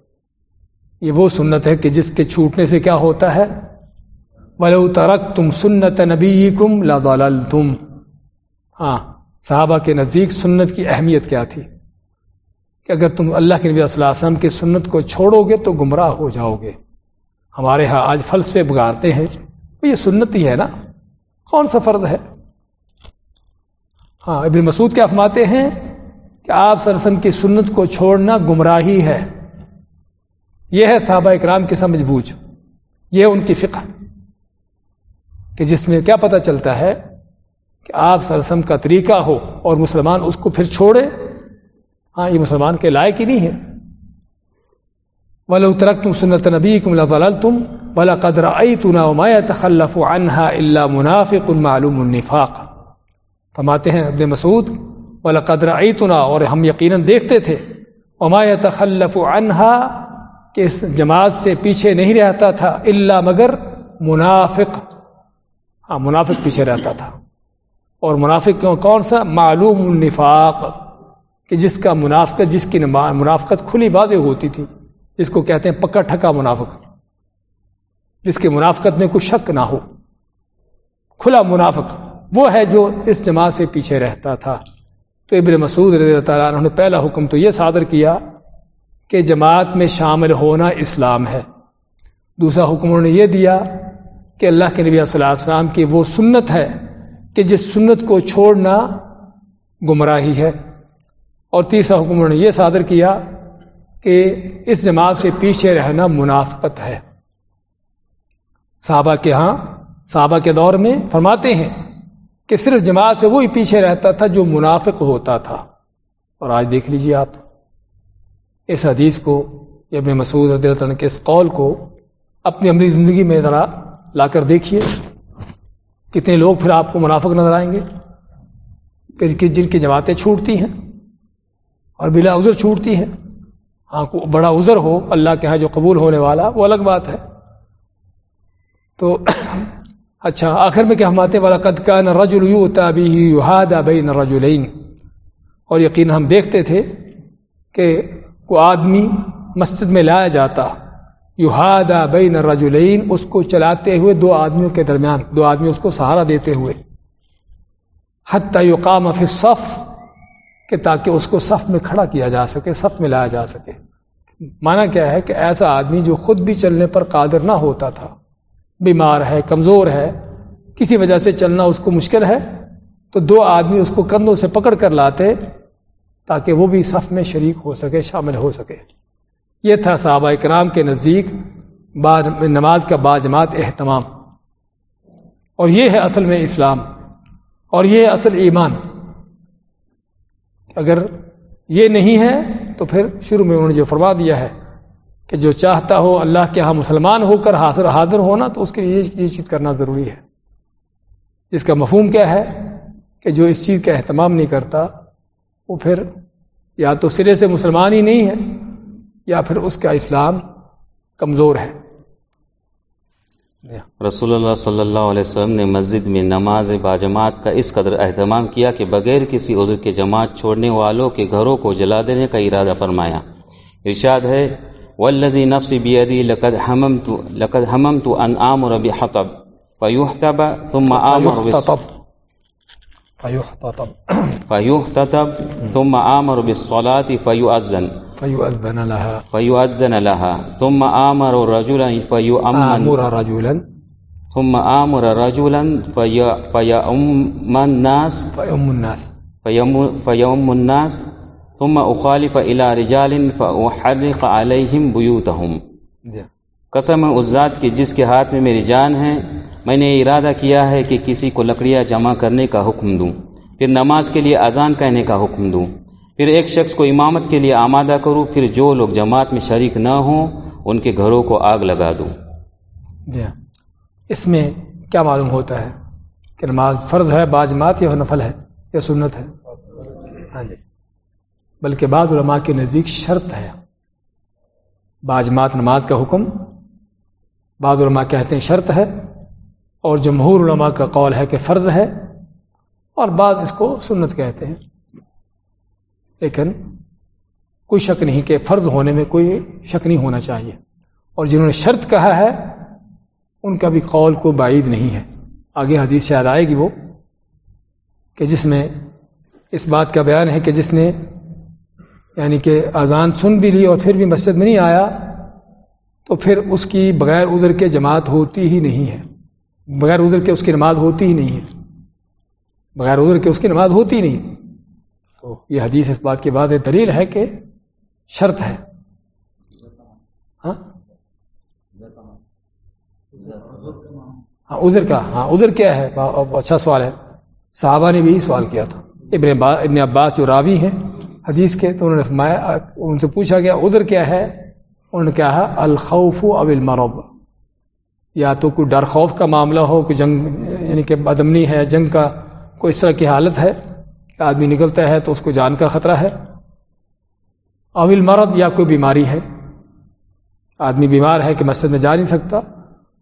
یہ وہ سنت ہے کہ جس کے چھوٹنے سے کیا ہوتا ہے؟ ولو ترک تم سنت نبی کم تم ہاں صحابہ کے نزدیک سنت کی اہمیت کیا تھی؟ کہ اگر تم اللہ کے نبی صلی اللہ علیہ وسلم کی سنت کو چھوڑو گے تو گمراہ ہو جاؤ گے۔ ہمارے ہاں آج فلسفے بگاڑتے ہیں۔ یہ سنت ہی ہے نا؟ کون سا فرد ہے؟ ہاں ابن مسعود کیا فرماتے ہیں کہ آپ سرسم کی سنت کو چھوڑنا گمراہی ہے۔ یہ ہے صحابہ اکرام کی سمجھ بوجھ، یہ ان کی فقہ کہ جس میں کیا پتہ چلتا ہے کہ آپ سرسم کا طریقہ ہو اور مسلمان اس کو پھر چھوڑے۔ ہاں یہ مسلمان کے لائق ہی نہیں ہے۔ ولو تركتم سنة نبيكم لضللتم ولقد رأيتنا وما يتخلف عنها إلا منافق معلوم النفاق فرماتے ہیں ابن مسعود، ولقد رأيتنا اور ہم یقیناً دیکھتے تھے۔ وما يتخلف عنها کہ اس جماعت سے پیچھے نہیں رہتا تھا الا مگر منافق. ہاں منافق پیچھے رہتا تھا. اور منافق کون سا؟ معلوم النفاق. کہ جس کا منافقت، جس کی منافقت کھلی واضح ہوتی تھی، جس کو کہتے ہیں پکا ٹھکا منافق. جس کے منافقت میں کچھ شک نہ ہو. کھلا منافق. وہ ہے جو اس جماعت سے پیچھے رہتا تا تو ابن مسعود رضی اللہ تعالیٰ عنہ نے پہلا حکم تو یہ صادر کیا کہ جماعت میں شامل ہونا اسلام ہے۔ دوسرا حکم انہوں نے یہ دیا کہ اللہ کے نبی صلی اللہ علیہ وسلم کی وہ سنت ہے کہ جس سنت کو چھوڑنا گمراہی ہے۔ اور تیسرا حکم انہوں نے یہ صادر کیا کہ اس جماعت سے پیچھے رہنا منافقت ہے۔ صحابہ کے ہاں صحابہ کے دور میں فرماتے ہیں کہ صرف جماعت سے وہی پیچھے رہتا تھا جو منافق ہوتا تھا۔ اور آج دیکھ لیجیے آپ۔ اس حدیث کو ابن مسعود رضی اللہ عنہ کے اس قول کو اپنی عملی زندگی میں ذرا لا کر دیکھیے۔ کتنے لوگ پھر آپ کو منافق نظر آئیں گے۔ جن کی جماعتیں چھوٹتی ہیں اور بلا عذر چھوٹتی ہیں۔ ہاں بڑا عذر ہو، اللہ کے ہاں جو قبول ہونے والا، وہ الگ بات ہے۔ تو اچھا آخر میں کیا ہماتے والا قد کا نہ رج بین رجولین اور یقین ہم دیکھتے تھے کہ کو آدمی مسجد میں لایا جاتا۔ یوہادا بین رجولین اس کو چلاتے ہوئے دو آدمیوں کے درمیان، دو آدمی اس کو سہارا دیتے ہوئے۔ حتی یقام فی الصف، کہ تاکہ اس کو صف میں کھڑا کیا جا سکے، صف میں لایا جا سکے۔ مانا کیا ہے کہ ایسا آدمی جو خود بھی چلنے پر قادر نہ ہوتا تھا۔ بیمار ہے، کمزور ہے، کسی وجہ سے چلنا اس کو مشکل ہے، تو دو آدمی اس کو کندھوں سے پکڑ کر لاتے۔ تاکہ وہ بھی صف میں شریک ہو سکے، شامل ہو سکے۔ یہ تھا صحابہ کرام کے نزدیک بعد نماز کا باجماعت اہتمام۔ اور یہ ہے اصل میں اسلام، اور یہ اصل ایمان۔ اگر یہ نہیں ہے تو پھر شروع میں انہوں نے جو فرما دیا ہے کہ جو چاہتا ہو اللہ کے ہاں مسلمان ہو کر حاضر حاضر ہونا تو اس کے لیے یہ چیز کرنا ضروری ہے۔ جس کا مفہوم کیا ہے کہ جو اس چیز کا اہتمام نہیں کرتا وہ پھر یا تو سرے سے مسلمان ہی نہیں ہے، یا پھر اس کا اسلام کمزور ہے۔ رسول اللہ صلی اللہ علیہ وسلم نے مسجد میں نماز باجماعت کا اس قدر اہتمام کیا کہ بغیر کسی عذر کے جماعت چھوڑنے والوں کے گھروں کو جلا دینے کا ارادہ فرمایا۔ ارشاد ہے والذی نفسی بیدی لقد حممت لقد حممت ان آمر بحطب فیحتب ثم آمر فیحتطب فیحتطب فيختتب ثم آمر بالصلاة فيؤذن. فيؤذن لها. فيؤذن لها. ثم آمر رجلا فيؤمن. آمر رجلا. ثم آمر رجلا في فيؤم الناس. فيؤم الناس. فيؤم, فيؤم الناس. ثم أخالف إلى رجال فأحرق عليهم بيوتهم. قسم اس ذات کی جس کے ہاتھ میں میری جان ہے۔ میں نے ارادہ کیا ہے کہ کسی کو لکڑیاں جمع کرنے کا حکم دوں۔ پھر نماز کے لیے اذان کہنے کا حکم دوں۔ پھر ایک شخص کو امامت کے لیے آمادہ کروں۔ پھر جو لوگ جماعت میں شریک نہ ہوں، ان کے گھروں کو آگ لگا دوں۔ جی ہاں۔ اس میں کیا معلوم ہوتا ہے کہ نماز فرض ہے، باجماعت یا نفل ہے یا سنت ہے؟ ہاں جی۔ بلکہ بعض علماء کے نزدیک شرط ہے۔ باجماعت نماز کا حکم بعض علماء کہتے ہیں شرط ہے اور جمہور علماء کا قول ہے کہ فرض ہے اور بعض اس کو سنت کہتے ہیں۔ لیکن کوئی شک نہیں کہ فرض ہونے میں کوئی شک نہیں ہونا چاہیے۔ اور جنہوں نے شرط کہا ہے، ان کا بھی قول کو بعید نہیں ہے۔ آگے حدیث شاید آئے گی وہ کہ جس میں اس بات کا بیان ہے کہ جس نے یعنی کہ اذان سن بھی لی اور پھر بھی مسجد میں نہیں آیا تو پھر اس کی بغیر ادھر کے جماعت ہوتی ہی نہیں ہے۔ بغیر ادھر کے اس کی نماز ہوتی ہی نہیں ہے۔ بغیر ادھر کے اس کی نماز ہوتی نہیں۔ تو یہ حدیث اس بات کی بات ہے دلیل ہے کہ شرط ہے۔ ہاں؟, ہاں، ادھر کا ہاں ادھر کیا ہے؟ اچھا سوال ہے۔ صحابہ نے بھی سوال کیا تھا۔ ابن ابن عباس جو راوی ہیں حدیث کے، تو انہوں نے فرمایا، ان سے پوچھا گیا ادھر کیا ہے؟ انہوں نے کہا، الخوف اب المرب یا تو کوئی ڈر خوف کا معاملہ ہو کہ جنگ یعنی کہ بدمنی ہے، جنگ کا کوئی اس طرح کی حالت ہے، کہ آدمی نکلتا ہے تو اس کو جان کا خطرہ ہے. اول مرد یا کوئی بیماری ہے. آدمی بیمار ہے کہ مسجد میں جا نہیں سکتا.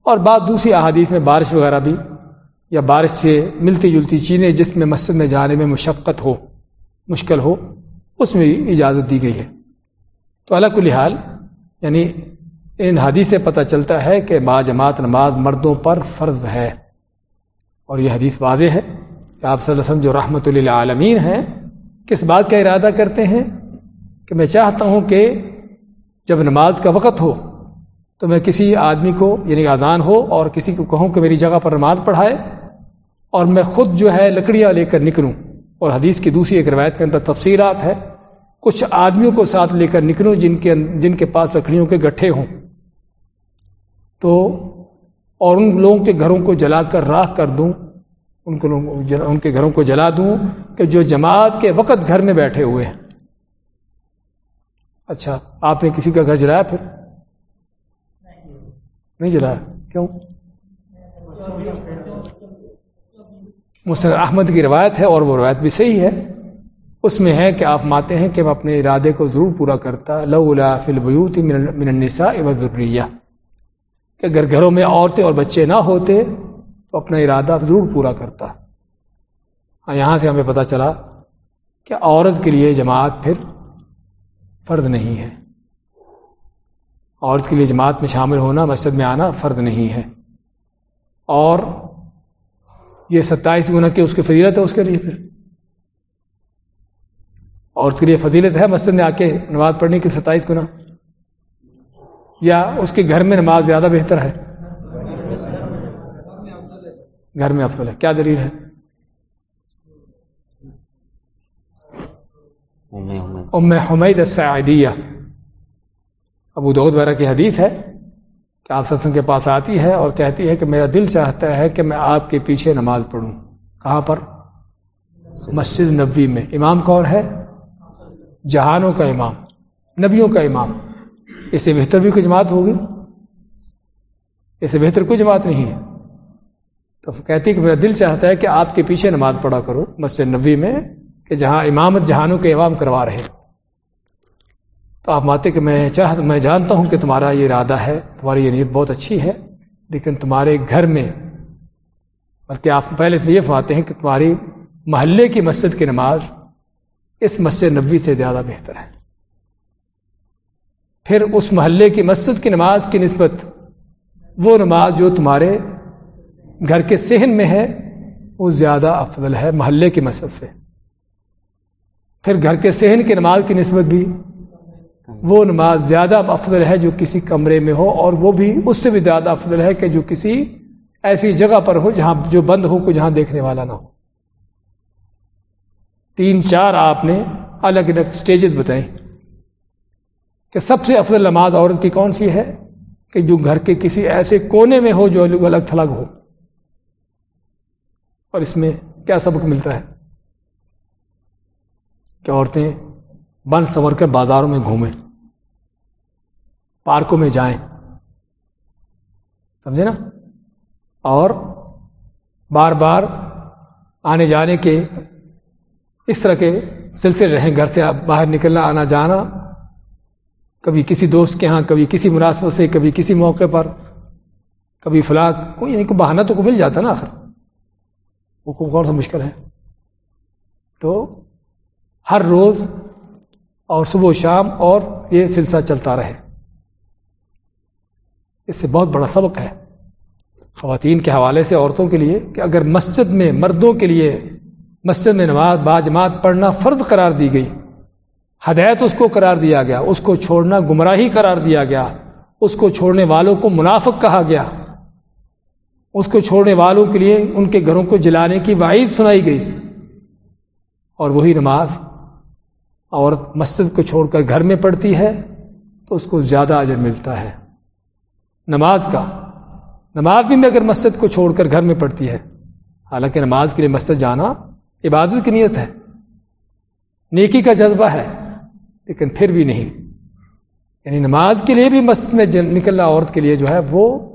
اور بات دوسری احادیث میں بارش وغیرہ بھی، یا بارش سے ملتی جلتی چیزیں جس میں مسجد میں جانے میں مشقت ہو، مشکل ہو، اس میں اجازت دی گئی ہے. تو اللہ کل حال یعنی ان حدیث سے پتہ چلتا ہے کہ با جماعت نماز مردوں پر فرض ہے۔ اور یہ حدیث واضح ہے کہ آپ صلی اللہ علیہ وسلم جو رحمت اللہ عالمین ہیں، کس بات کا ارادہ کرتے ہیں؟ کہ میں چاہتا ہوں کہ جب نماز کا وقت ہو تو میں کسی آدمی کو یعنی آزان ہو اور کسی کو کہوں کہ میری جگہ پر نماز پڑھائے اور میں خود جو ہے لکڑیاں لے کر نکلوں۔ اور حدیث کی دوسری ایک روایت کے اندر تفصیلات ہے کچھ آدمیوں کو ساتھ لے کر نکلوں جن کے جن کے پاس لکڑیوں کے گٹھے ہوں۔ تو اور ان لوگوں کے گھروں کو جلا کر راہ کر دوں۔ ان کو ان کے گھروں کو جلا دوں کہ جو جماعت کے وقت گھر میں بیٹھے ہوئے ہیں۔ اچھا آپ نے کسی کا گھر جلایا پھر؟ نہیں جلایا۔ کیوں؟ مسلم احمد کی روایت ہے اور وہ روایت بھی صحیح ہے۔ اس میں ہے کہ آپ ماتے ہیں کہ میں اپنے ارادے کو ضرور پورا کرتا لو فل بیوت من النساء ضروریہ کہ اگر گھروں میں عورتیں اور بچے نہ ہوتے، تو اپنا ارادہ ضرور پورا کرتا۔ ہاں یہاں سے ہمیں پتا چلا کہ عورت کے لیے جماعت پھر فرض نہیں ہے۔ عورت کے لیے جماعت میں شامل ہونا، مسجد میں آنا فرض نہیں ہے۔ اور یہ ستائیس گنا کی اس کی فضیلت ہے اس کے لیے پھر۔ عورت کے لیے فضیلت ہے مسجد میں آ کے نماز پڑھنے کی ستائیس گنا یا اس کے گھر میں نماز زیادہ بہتر ہے؟ گھر میں افضل ہے۔ کیا دلیل ہے؟ ام حمید۔ السعیدیہ ابو دعود وغیرہ کی حدیث ہے کہ آپ ستسنگ کے پاس آتی ہے اور کہتی ہے کہ میرا دل چاہتا ہے کہ میں آپ کے پیچھے نماز پڑھوں۔ کہاں پر؟ مسجد نبوی میں۔ امام کون ہے؟ جہانوں کا امام، نبیوں کا امام۔ اس سے بہتر بھی کوئی جماعت ہوگی؟ اس سے بہتر کوئی جماعت نہیں ہے۔ تو کہتی کہ میرا دل چاہتا ہے کہ آپ کے پیچھے نماز پڑھا کرو، مسجد نبی میں، کہ جہاں امامت جہانوں کے امام کروا رہے۔ تو آپ ماتے کہ میں چاہ میں جانتا ہوں کہ تمہارا یہ ارادہ ہے، تمہاری یہ نیت بہت اچھی ہے، لیکن تمہارے گھر میں، بلکہ آپ پہلے تو یہ فرماتے ہیں کہ تمہاری محلے کی مسجد کی نماز اس مسجد نبوی سے زیادہ بہتر ہے۔ پھر اس محلے کی مسجد کی نماز کی نسبت، وہ نماز جو تمہارے گھر کے صحن میں ہے، وہ زیادہ افضل ہے محلے کی مسجد سے۔ پھر گھر کے صحن کی نماز کی نسبت بھی، وہ نماز زیادہ افضل ہے جو کسی کمرے میں ہو، اور وہ بھی اس سے بھی زیادہ افضل ہے کہ جو کسی ایسی جگہ پر ہو جہاں جو بند ہو کو جہاں دیکھنے والا نہ ہو۔ تین چار آپ نے الگ الگ سٹیجز بتائیں کہ سب سے افضل نماز عورت کی کون سی ہے کہ جو گھر کے کسی ایسے کونے میں ہو جو الگ تھلگ ہو اور اس میں کیا سبق ملتا ہے کہ عورتیں بن سنور کر بازاروں میں گھومیں، پارکوں میں جائیں، سمجھے نا؟ اور بار بار آنے جانے کے اس طرح کے سلسلے رہیں گھر سے باہر نکلنا، آنا، جانا۔ کبھی کسی دوست کے ہاں کبھی کسی مناسبت سے، کبھی کسی موقع پر، کبھی فلاں، کوئی یعنی کو بہانہ تو کو مل جاتا نا آخر۔ وہ کون سا مشکل ہے؟ تو ہر روز اور صبح و شام اور یہ سلسلہ چلتا رہے۔ اس سے بہت بڑا سبق ہے۔ خواتین کے حوالے سے عورتوں کے لیے کہ اگر مسجد میں مردوں کے لیے مسجد میں نماز باجماعت پڑھنا فرض قرار دی گئی۔ ہدایت اس کو قرار دیا گیا، اس کو چھوڑنا گمراہی قرار دیا گیا۔ اس کو چھوڑنے والوں کو منافق کہا گیا۔ اس کو چھوڑنے والوں کے لیے ان کے گھروں کو جلانے کی وعید سنائی گئی۔ اور وہی نماز اور مسجد کو چھوڑ کر گھر میں پڑتی ہے تو اس کو زیادہ اجر ملتا ہے۔ نماز کا، نماز بھی میں اگر مسجد کو چھوڑ کر گھر میں پڑتی ہے، حالانکہ نماز کے لیے مسجد جانا عبادت کی نیت ہے۔ نیکی کا جذبہ ہے، لیکن پھر بھی نہیں۔ یعنی نماز کے لیے بھی مسجد میں نکلنا عورت کے لیے جو ہے، وہ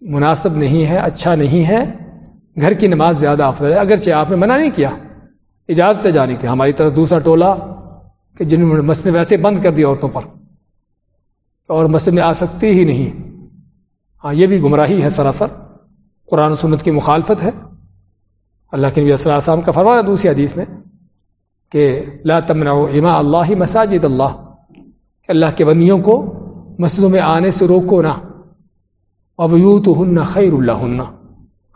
مناسب نہیں ہے اچھا نہیں ہے۔ گھر کی نماز زیادہ افضل ہے۔ اگرچہ آپ نے منع نہیں کیا، اجازت سے جانے کی ہماری طرف دوسرا ٹولہ کہ جنہوں نے مسجد ویسے بند کر دیا عورتوں پر، اور مسجد میں آ سکتی ہی نہیں۔ ہاں یہ بھی گمراہی ہے سراسر۔ قرآن و سنت کی مخالفت ہے۔ اللہ کے نبی صلی اللہ علیہ وسلم کا فرمانا دوسری حدیث میں کہ لا تمنعوا اما اللہ مساجد اللہ، کہ اللہ کے بندیوں کو مسجدوں میں آنے سے روکو نہ اب یوں تو ہن خیر اللہ ہن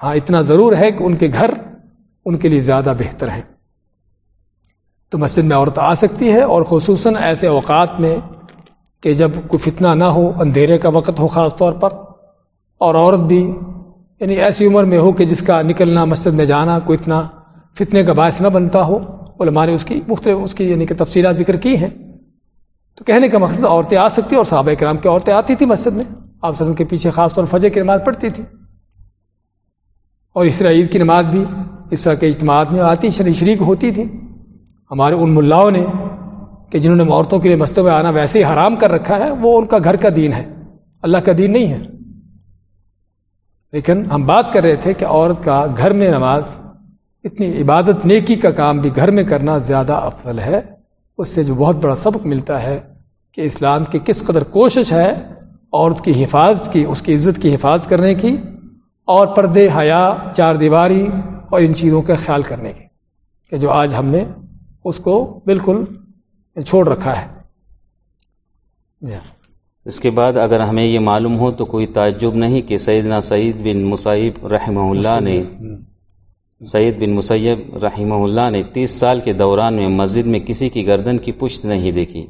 ہاں اتنا ضرور ہے کہ ان کے گھر ان کے لیے زیادہ بہتر ہے۔ تو مسجد میں عورت آ سکتی ہے اور خصوصاً ایسے اوقات میں کہ جب کوئی فتنہ نہ ہو، اندھیرے کا وقت ہو خاص طور پر، اور عورت بھی یعنی ایسی عمر میں ہو کہ جس کا نکلنا مسجد میں جانا کوئی اتنا فتنے کا باعث نہ بنتا ہو۔ علماء نے اس کی مختلف اس کی یعنی کہ تفصیلات ذکر کی ہیں۔ تو کہنے کا مقصد عورتیں آ سکتی اور صحابہ کرام کی عورتیں آتی تھی مسجد میں۔ آپ سلم کے پیچھے خاص طور فجر کی نماز پڑھتی تھی اور اس طرح عید کی نماز بھی اس طرح کے اجتماعات میں آتی شریک شریک ہوتی تھی ہمارے ان ملاؤں نے کہ جنہوں نے عورتوں کے لیے مستوں میں آنا ویسے ہی حرام کر رکھا ہے، وہ ان کا گھر کا دین ہے۔ اللہ کا دین نہیں ہے۔ لیکن ہم بات کر رہے تھے کہ عورت کا گھر میں نماز، اتنی عبادت نیکی کا کام بھی گھر میں کرنا زیادہ افضل ہے۔ اس سے جو بہت بڑا سبق ملتا ہے کہ اسلام کی کس قدر کوشش ہے عورت کی حفاظت کی، اس کی عزت کی حفاظت کرنے کی اور پردے، حیا، چار دیواری اور ان چیزوں کا خیال کرنے کی کہ جو آج ہم نے اس کو بالکل چھوڑ رکھا ہے۔ جی ہاں۔ اس کے بعد اگر ہمیں یہ معلوم ہو تو کوئی تعجب نہیں کہ سیدنا سعید بن مصعب رحمہ اللہ نے سعید بن مسیب رحمہ اللہ نے تیس سال کے دوران میں مسجد میں کسی کی گردن کی پشت نہیں دیکھی۔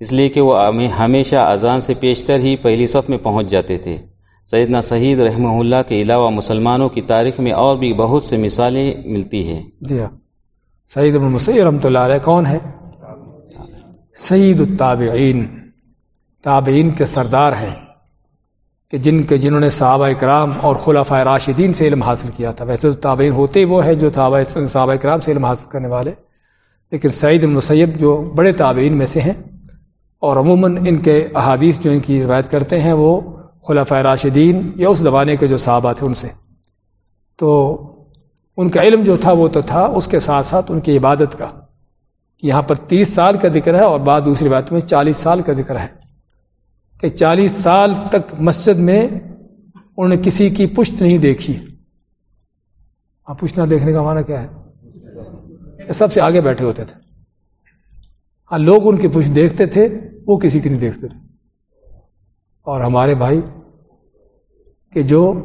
اس لیے کہ وہ ہمیشہ اذان سے پیشتر ہی پہلی صف میں پہنچ جاتے تھے۔ سیدنا سعید رحمہ اللہ کے علاوہ مسلمانوں کی تاریخ میں اور بھی بہت سے مثالیں ملتی ہیں۔ جی ہاں۔ سعید بن مسیب رحمۃ اللہ علیہ کون ہے؟ سعید التابعین۔ تابعین کے سردار ہیں کہ جن کے جنہوں نے صحابہ کرام اور خلاف راشدین سے علم حاصل کیا تھا۔ ویسے تو تابعین ہوتے وہ ہیں جو صحابہ کرام سے علم حاصل کرنے والے۔ لیکن سعید المسیب جو بڑے تابعین میں سے ہیں اور عموماً ان کے احادیث جو ان کی روایت کرتے ہیں وہ خلاف راشدین یا اس زمانے کے جو صحابہ تھے ان سے۔ تو ان کا علم جو تھا وہ تو تھا، اس کے ساتھ ساتھ ان کی عبادت کا۔ یہاں پر تیس سال کا ذکر ہے اور بعد دوسری بات میں چالیس سال کا ذکر ہے۔ کہ چالیس سال تک مسجد میں انہوں نے کسی کی پشت نہیں دیکھی۔ آپ پشت نہ دیکھنے کا معنی کیا ہے؟ سب سے آگے بیٹھے ہوتے تھے۔ ہاں لوگ ان کی پشت دیکھتے تھے، وہ کسی کی نہیں دیکھتے تھے۔ اور ہمارے بھائی کہ جو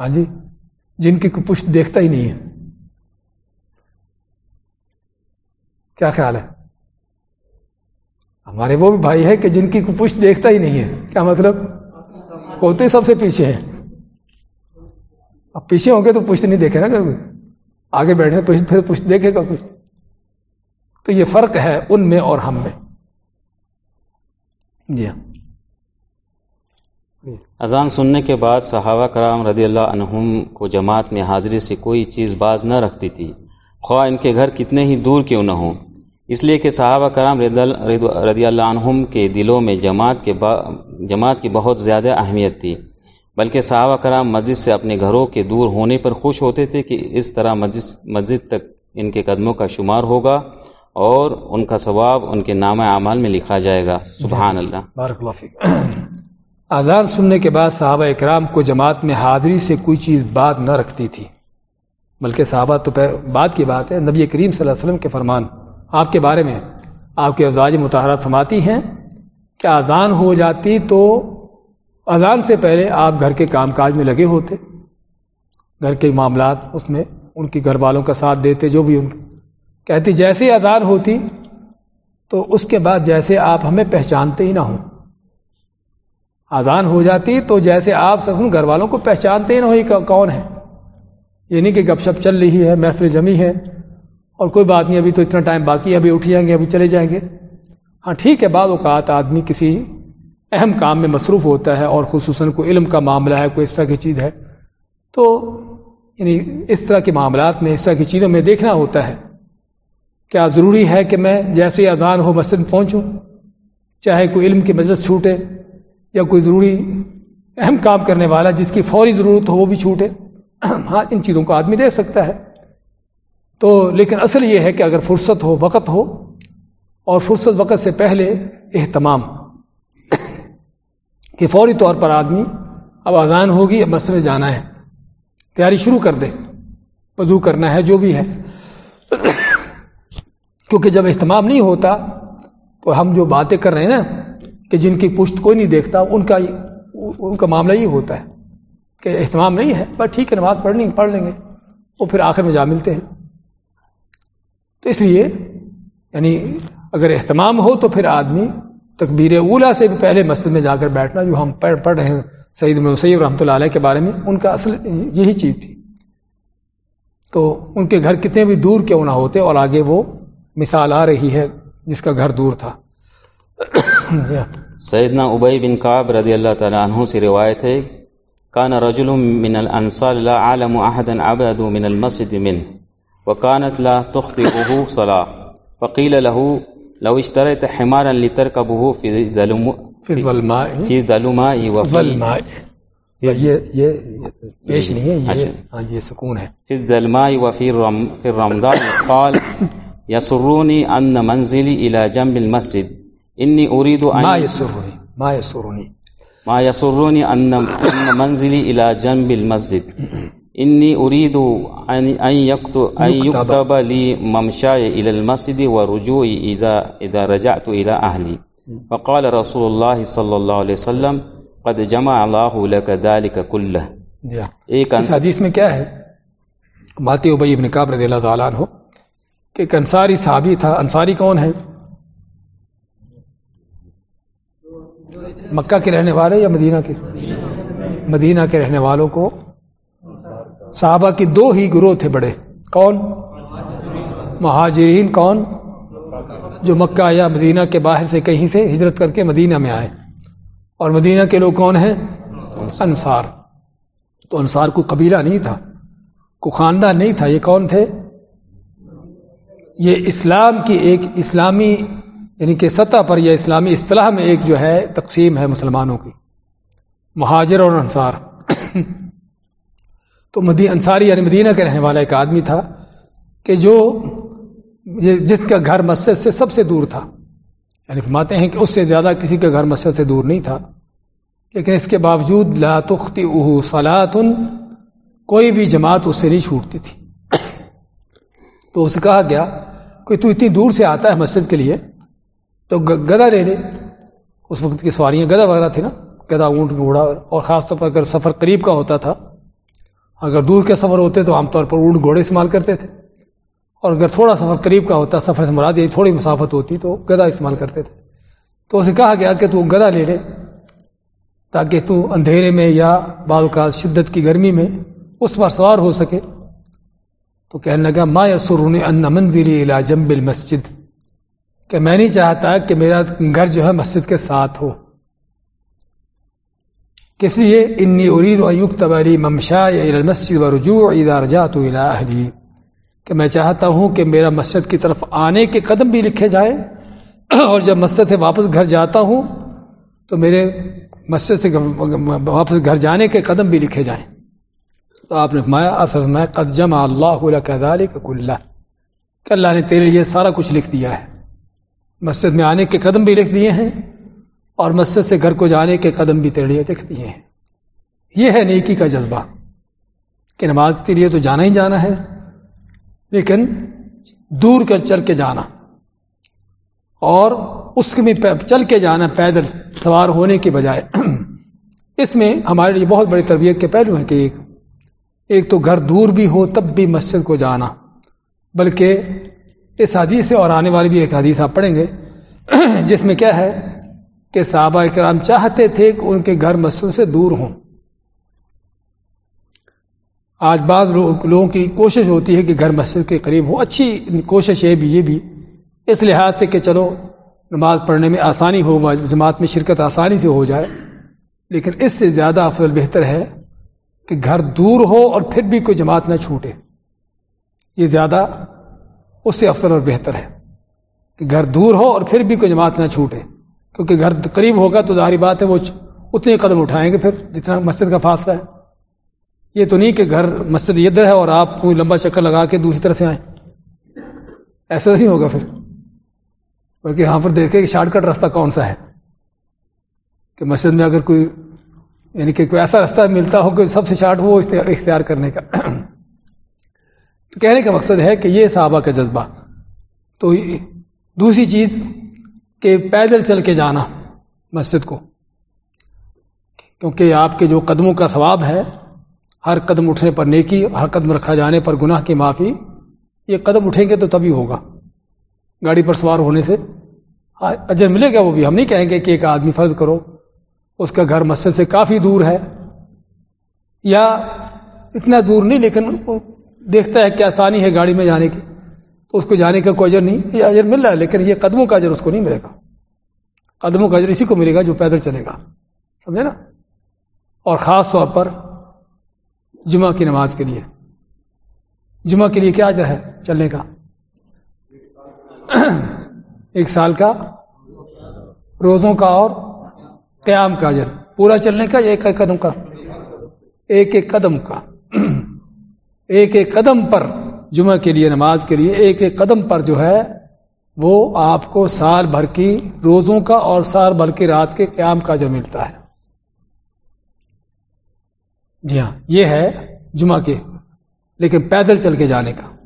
ہاں جی جن کی پشت دیکھتا ہی نہیں ہے۔ کیا خیال ہے؟ ہمارے وہ بھی بھائی ہے کہ جن کی پشت دیکھتا ہی نہیں ہے۔ کیا مطلب؟ ہوتے سب سے پیچھے ہیں۔ اب پیچھے ہوں گے تو پشت نہیں دیکھے نا کبھی۔ آگے بیٹھے پھر پشت دیکھے گا کچھ تو یہ فرق ہے ان میں اور ہم میں۔ جی ہاں۔ اذان سننے کے بعد صحابہ کرام رضی اللہ عنہم کو جماعت میں حاضری سے کوئی چیز باز نہ رکھتی تھی۔ خواہ ان کے گھر کتنے ہی دور کیوں نہ ہوں۔ اس لیے کہ صحابہ کرام رضی اللہ عنہم کے دلوں میں جماعت کے جماعت کی بہت زیادہ اہمیت تھی۔ بلکہ صحابہ کرام مسجد سے اپنے گھروں کے دور ہونے پر خوش ہوتے تھے کہ اس طرح مسجد مسجد تک ان کے قدموں کا شمار ہوگا اور ان کا ثواب ان کے نام اعمال میں لکھا جائے گا۔ سبحان اللہ۔ بارک اللہ آزان سننے کے بعد صحابہ اکرام کو جماعت میں حاضری سے کوئی چیز بات نہ رکھتی تھی۔ بلکہ صحابہ تو بات کی بات ہے نبی کریم صلی اللہ علیہ وسلم کے فرمان۔ آپ کے بارے میں آپ کے ازواج متحرات سماتی ہیں کہ آزان ہو جاتی تو اذان سے پہلے آپ گھر کے کام کاج میں لگے ہوتے، گھر کے معاملات اس میں ان کی گھر والوں کا ساتھ دیتے جو بھی ان کہتی جیسے اذان ہوتی تو اس کے بعد جیسے آپ ہمیں پہچانتے ہی نہ ہوں۔ آزان ہو جاتی تو جیسے آپ سسن گھر والوں کو پہچانتے ہی نہ ہو کون ہے؟ یہ نہیں کہ گپ شپ چل رہی ہے، محفل جمی ہے اور کوئی بات نہیں، ابھی تو اتنا ٹائم باقی ہے، ابھی اٹھ جائیں گے، ابھی چلے جائیں گے۔ ہاں ٹھیک ہے، بعض اوقات آدمی کسی اہم کام میں مصروف ہوتا ہے اور خصوصاً کوئی علم کا معاملہ ہے، کوئی اس طرح کی چیز ہے، تو یعنی اس طرح کے معاملات میں، اس طرح کی چیزوں میں دیکھنا ہوتا ہے۔ کیا ضروری ہے کہ میں جیسے اذان ہو مسجد پہنچوں، چاہے کوئی علم کی مجلس چھوٹے یا کوئی ضروری اہم کام کرنے والا جس کی فوری ضرورت ہو، وہ بھی چھوٹے۔ ہاں ان چیزوں کو آدمی دیکھ سکتا ہے۔ تو لیکن اصل یہ ہے کہ اگر فرصت ہو، وقت ہو، اور فرصت وقت سے پہلے اہتمام، کہ فوری طور پر آدمی اب آزان ہوگی، اب مسئلے جانا ہے، تیاری شروع کر دے، وضو کرنا ہے، جو بھی ہے۔ کیونکہ جب اہتمام نہیں ہوتا، تو ہم جو باتیں کر رہے ہیں نا، کہ جن کی پشت کوئی نہیں دیکھتا، ان کا ان کا معاملہ یہ ہوتا ہے کہ اہتمام نہیں ہے، بس ٹھیک ہے، نماز پڑھ لیں پڑھ لیں گے، وہ پھر آخر میں جا ملتے ہیں۔ تو اس لیے یعنی اگر اہتمام ہو تو پھر آدمی تکبیر اولا سے بھی پہلے مسجد میں جا کر بیٹھنا جو ہم پڑھ پڑھ رہے ہیں سعید مسیب رحمۃ اللہ علیہ کے بارے میں، ان کا اصل یہی چیز تھی۔ تو ان کے گھر کتنے بھی دور کیوں نہ ہوتے اور آگے وہ مثال آ رہی ہے جس کا گھر دور تھا۔ سیدنا ابئی بن کاب رضی اللہ تعالیٰ عنہ سے روایت ہے کان رجل من الانصار لا عالم احدا عبد من المسجد من وكانت لا تخطئه صلاة فقيل له لو اشتريت حمارا لتركبه في ظلم في الظلماء في ظلماء یہ یہ پیش نہیں ہے یہ ہاں یہ سکون ہے. في الظلماء وفي في الرمضان قال يسروني ان منزلي الى جنب المسجد. اني اريد ان ما يسرني ما يسرني. ما يسرني ان ان منزلي الى جنب المسجد. اني اريد ان ان يكتب ان يكتب لي ممشاي الى المسجد ورجوعي اذا اذا رجعت الى اهلي فقال رسول الله صلى الله عليه وسلم قد جمع الله لك ذلك كله. ایک اس حدیث میں کیا ہے؟ ماتی ابی ابن کعب رضی اللہ تعالیٰ عنہ کہ ایک انصاری صحابی تھا. انصاری کون ہے؟ مکہ کے رہنے والے یا مدینہ کے؟ مدینہ کے رہنے والوں کو صحابہ کے دو ہی گروہ تھے بڑے۔ کون؟ مہاجرین کون؟ جو مکہ یا مدینہ کے باہر سے کہیں سے ہجرت کر کے مدینہ میں آئے۔ اور مدینہ کے لوگ کون ہیں؟ انصار۔ تو انصار کوئی قبیلہ نہیں تھا، کوئی خاندان نہیں تھا، یہ کون تھے؟ یہ اسلام کی ایک اسلامی یعنی کہ سطح پر یا اسلامی اصطلاح میں ایک جو ہے تقسیم ہے مسلمانوں کی، مہاجر اور انصار۔ تو مدی انصاری یعنی مدینہ کے رہنے والا ایک آدمی تھا کہ جو جس کا گھر مسجد سے سب سے دور تھا۔ یعنی فرماتے ہیں کہ اس سے زیادہ کسی کا گھر مسجد سے دور نہیں تھا۔ لیکن اس کے باوجود لا تختی اہ سلاتن کوئی بھی جماعت اس سے نہیں چھوٹتی تھی۔ تو اسے کہا گیا کہ تو اتنی دور سے آتا ہے مسجد کے لیے، تو گدا لے لے۔ اس وقت کی سواریاں گدا وغیرہ تھی نا گدا اونٹ گھوڑا، اور خاص طور پر اگر سفر قریب کا ہوتا تھا اگر دور کے سفر ہوتے تو عام طور پر اونٹ گھوڑے استعمال کرتے تھے۔ اور اگر تھوڑا سفر قریب کا ہوتا، سفر سے مراد یہ تھوڑی مسافت ہوتی تو گدا استعمال کرتے تھے۔ تو اسے کہا گیا کہ تو گدا لے لے، تاکہ تو اندھیرے میں یا بعض کا شدت کی گرمی میں اس پر سوار ہو سکے۔ تو کہنے لگا، ما یسرنی ان منزلی الى جنب المسجد، کہ میں نہیں چاہتا کہ میرا گھر جو ہے مسجد کے ساتھ ہو۔ کس لیے انی ارید ان یکتب لی ممشای الى المسجد ورجوع اذا رجعت الى کہ میں چاہتا ہوں کہ میرا مسجد کی طرف آنے کے قدم بھی لکھے جائے۔ اور جب مسجد سے واپس گھر جاتا ہوں تو میرے مسجد سے واپس گھر جانے کے قدم بھی لکھے جائیں۔ تو آپ نے فرمایا قد جمع اللہ ذلك كله کہ اللہ نے تیرے لیے سارا کچھ لکھ دیا ہے۔ مسجد میں آنے کے قدم بھی لکھ دیے ہیں۔ اور مسجد سے گھر کو جانے کے قدم بھی تیرے لیے ہیں۔ یہ ہے نیکی کا جذبہ۔ کہ نماز کے لیے تو جانا ہی جانا ہے، لیکن دور کر چل کے جانا۔ اور اس میں چل کے جانا پیدل سوار ہونے کے بجائے۔ اس میں ہمارے لیے بہت بڑی تربیت کے پہلو ہیں کہ ایک ایک تو گھر دور بھی ہو تب بھی مسجد کو جانا۔ بلکہ اس حدیث سے اور آنے والی بھی ایک حدیث آپ پڑھیں گے، جس میں کیا ہے کہ صحابہ کرام چاہتے تھے کہ ان کے گھر مسجد سے دور ہوں۔ آج بعض لوگوں کی کوشش ہوتی ہے کہ گھر مسجد کے قریب ہو اچھی کوشش ہے بھی، یہ بھی۔ اس لحاظ سے کہ چلو، نماز پڑھنے میں آسانی ہو، جماعت میں شرکت آسانی سے ہو جائے۔ لیکن اس سے زیادہ افضل بہتر ہے کہ گھر دور ہو اور پھر بھی کوئی جماعت نہ چھوٹے۔ یہ زیادہ اس سے افضل اور بہتر ہے کہ گھر دور ہو اور پھر بھی کوئی جماعت نہ چھوٹے۔ کیونکہ گھر قریب ہوگا تو ظاہری بات ہے وہ اتنے قدم اٹھائیں گے پھر جتنا مسجد کا فاصلہ ہے۔ یہ تو نہیں کہ گھر مسجد ادھر ہے اور آپ کوئی لمبا چکر لگا کے دوسری طرف سے آئیں۔ ایسا نہیں ہوگا پھر۔ بلکہ یہاں پر دیکھیں کہ شارٹ کٹ راستہ کون سا ہے۔ کہ مسجد میں اگر کوئی یعنی کہ کوئی ایسا راستہ ملتا ہو کہ سب سے شارٹ وہ اختیار کرنے کا۔ کہنے کا مقصد ہے کہ یہ صحابہ کا جذبہ۔ تو دوسری چیز کہ پیدل چل کے جانا مسجد کو۔ کیونکہ آپ کے جو قدموں کا ثواب ہے، ہر قدم اٹھنے پر نیکی، ہر قدم رکھا جانے پر گناہ کی معافی، یہ قدم اٹھیں گے تو تبھی ہوگا۔ گاڑی پر سوار ہونے سے اجر ملے گا وہ بھی۔ ہم نہیں کہیں گے کہ ایک آدمی فرض کرو، اس کا گھر مسجد سے کافی دور ہے یا اتنا دور نہیں، لیکن دیکھتا ہے کہ آسانی ہے گاڑی میں جانے کی۔ اس کو جانے کا کوئی اجر نہیں، یہ اجر مل رہا ہے، لیکن یہ قدموں کا اجر اس کو نہیں ملے گا۔ قدموں کا اجر اسی کو ملے گا جو پیدل چلے گا۔ سمجھے نا؟ اور خاص طور پر جمعہ کی نماز کے لیے۔ جمعہ کے لیے کیا اجر ہے چلنے کا؟ ایک سال کا، روزوں کا اور قیام کا اجر۔ پورا چلنے کا یا ایک ایک قدم کا؟ ایک ایک قدم کا۔ ایک ایک قدم پر۔ جمعہ کے لیے، نماز کے لیے ایک ایک قدم پر جو ہے، وہ آپ کو سال بھر کی روزوں کا اور سال بھر کی رات کے قیام کا جو ملتا ہے۔ جی ہاں یہ ہے جمعہ کے، لیکن پیدل چل کے جانے کا۔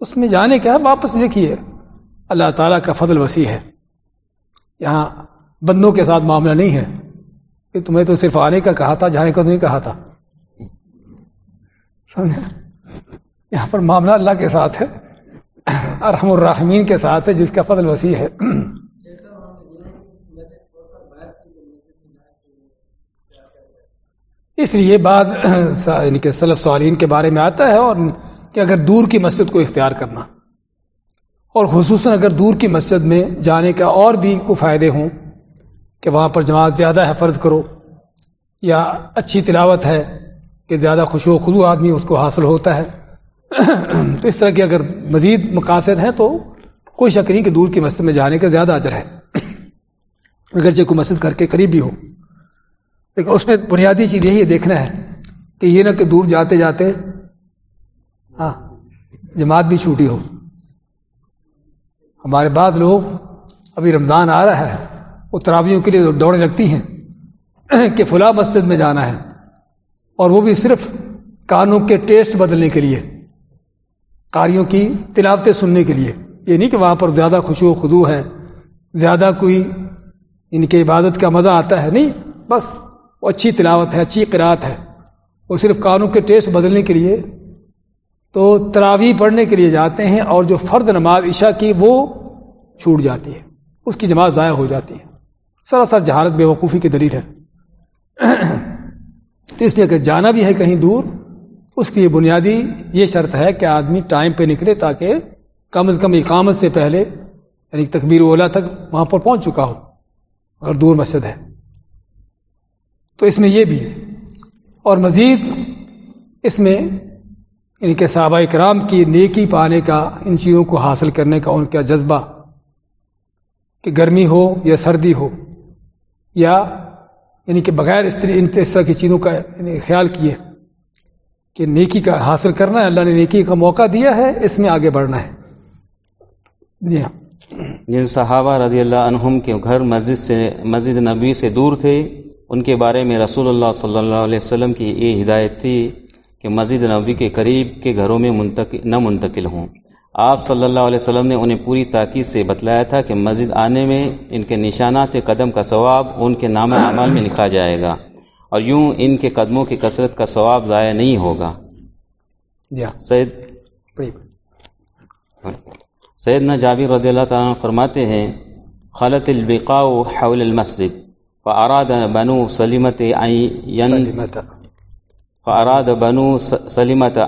اس میں جانے کا واپس دیکھیے، اللہ تعالیٰ کا فضل وسیع ہے۔ یہاں بندوں کے ساتھ معاملہ نہیں ہے۔ کہ تمہیں تو صرف آنے کا کہا تھا، جانے کا تو نہیں کہا تھا۔ یہاں پر معاملہ اللہ کے ساتھ ہے، ارحم الرحمین کے ساتھ ہے، جس کا فضل وسیع ہے۔ اس لیے بعد یعنی کہ سلف سوالین کے بارے میں آتا ہے، اور کہ اگر دور کی مسجد کو اختیار کرنا۔ اور خصوصاً اگر دور کی مسجد میں جانے کا اور بھی کو فائدے ہوں، کہ وہاں پر جماعت زیادہ ہے، فرض کرو، یا اچھی تلاوت ہے کہ زیادہ خوش و خلو آدمی اس کو حاصل ہوتا ہے۔ تو اس طرح کے اگر مزید مقاصد ہیں تو کوئی شک نہیں کہ دور کی مسجد میں جانے کا زیادہ اجر ہے۔ اگرچہ کوئی مسجد کر کے قریب بھی ہو۔ لیکن اس میں بنیادی چیز یہی دیکھنا ہے کہ یہ نہ کہ دور جاتے جاتے ہاں جماعت بھی چھوٹی ہو۔ ہمارے بعض لوگ ابھی رمضان آ رہا ہے، وہ تراویوں کے لیے دوڑ لگتی ہیں کہ فلاں مسجد میں جانا ہے۔ اور وہ بھی صرف کانوں کے ٹیسٹ بدلنے کے لیے، قاریوں کی تلاوتیں سننے کے لیے۔ یہ نہیں کہ وہاں پر زیادہ خوشو خدو ہے، زیادہ کوئی ان کے عبادت کا مزہ آتا ہے، نہیں۔ بس وہ اچھی تلاوت ہے، اچھی قرآت ہے۔ وہ صرف کانوں کے ٹیسٹ بدلنے کے لیے۔ تو تراوی پڑھنے کے لیے جاتے ہیں اور جو فرد نماز عشاء کی وہ چھوٹ جاتی ہے، اس کی جماعت ضائع ہو جاتی ہے۔ سراسر جہارت بے وقوفی کی دلیل ہے۔ تو اس لیے اگر جانا بھی ہے کہیں دور، اس کی بنیادی یہ شرط ہے کہ آدمی ٹائم پہ نکلے تاکہ کم از کم اقامت سے پہلے یعنی تکبیر اولا تک وہاں پر پہنچ چکا ہو اگر دور مسجد ہے۔ تو اس میں یہ بھی اور مزید اس میں یعنی ان کے صحابہ کرام کی نیکی پانے کا، ان چیزوں کو حاصل کرنے کا ان کا جذبہ، کہ گرمی ہو یا سردی ہو، یا یعنی کہ بغیر اس طرح ان طرح کی چیزوں کا یعنی خیال کیے کہ نیکی کا حاصل کرنا ہے، اللہ نے نیکی کا موقع دیا ہے، اس میں آگے بڑھنا ہے۔ جی ہاں۔ جن صحابہ رضی اللہ عنہم کے گھر مسجد سے، مسجد نبی سے دور تھے، ان کے بارے میں رسول اللہ صلی اللہ علیہ وسلم کی یہ ہدایت تھی کہ مسجد نبی کے قریب کے گھروں میں منتقل نہ منتقل ہوں۔ آپ صلی اللہ علیہ وسلم نے انہیں پوری تاکید سے بتلایا تھا کہ مسجد آنے میں ان کے نشانات قدم کا ثواب ان کے نام اعمال میں لکھا جائے گا اور یوں ان کے قدموں کی کثرت کا ثواب ضائع نہیں ہوگا۔ جی ہاں۔ سید سیدنا جابر رضی اللہ تعالیٰ فرماتے ہیں خلط البقاء حول المسجد فاراد بنو سلیمت فاراد بنو سلیمت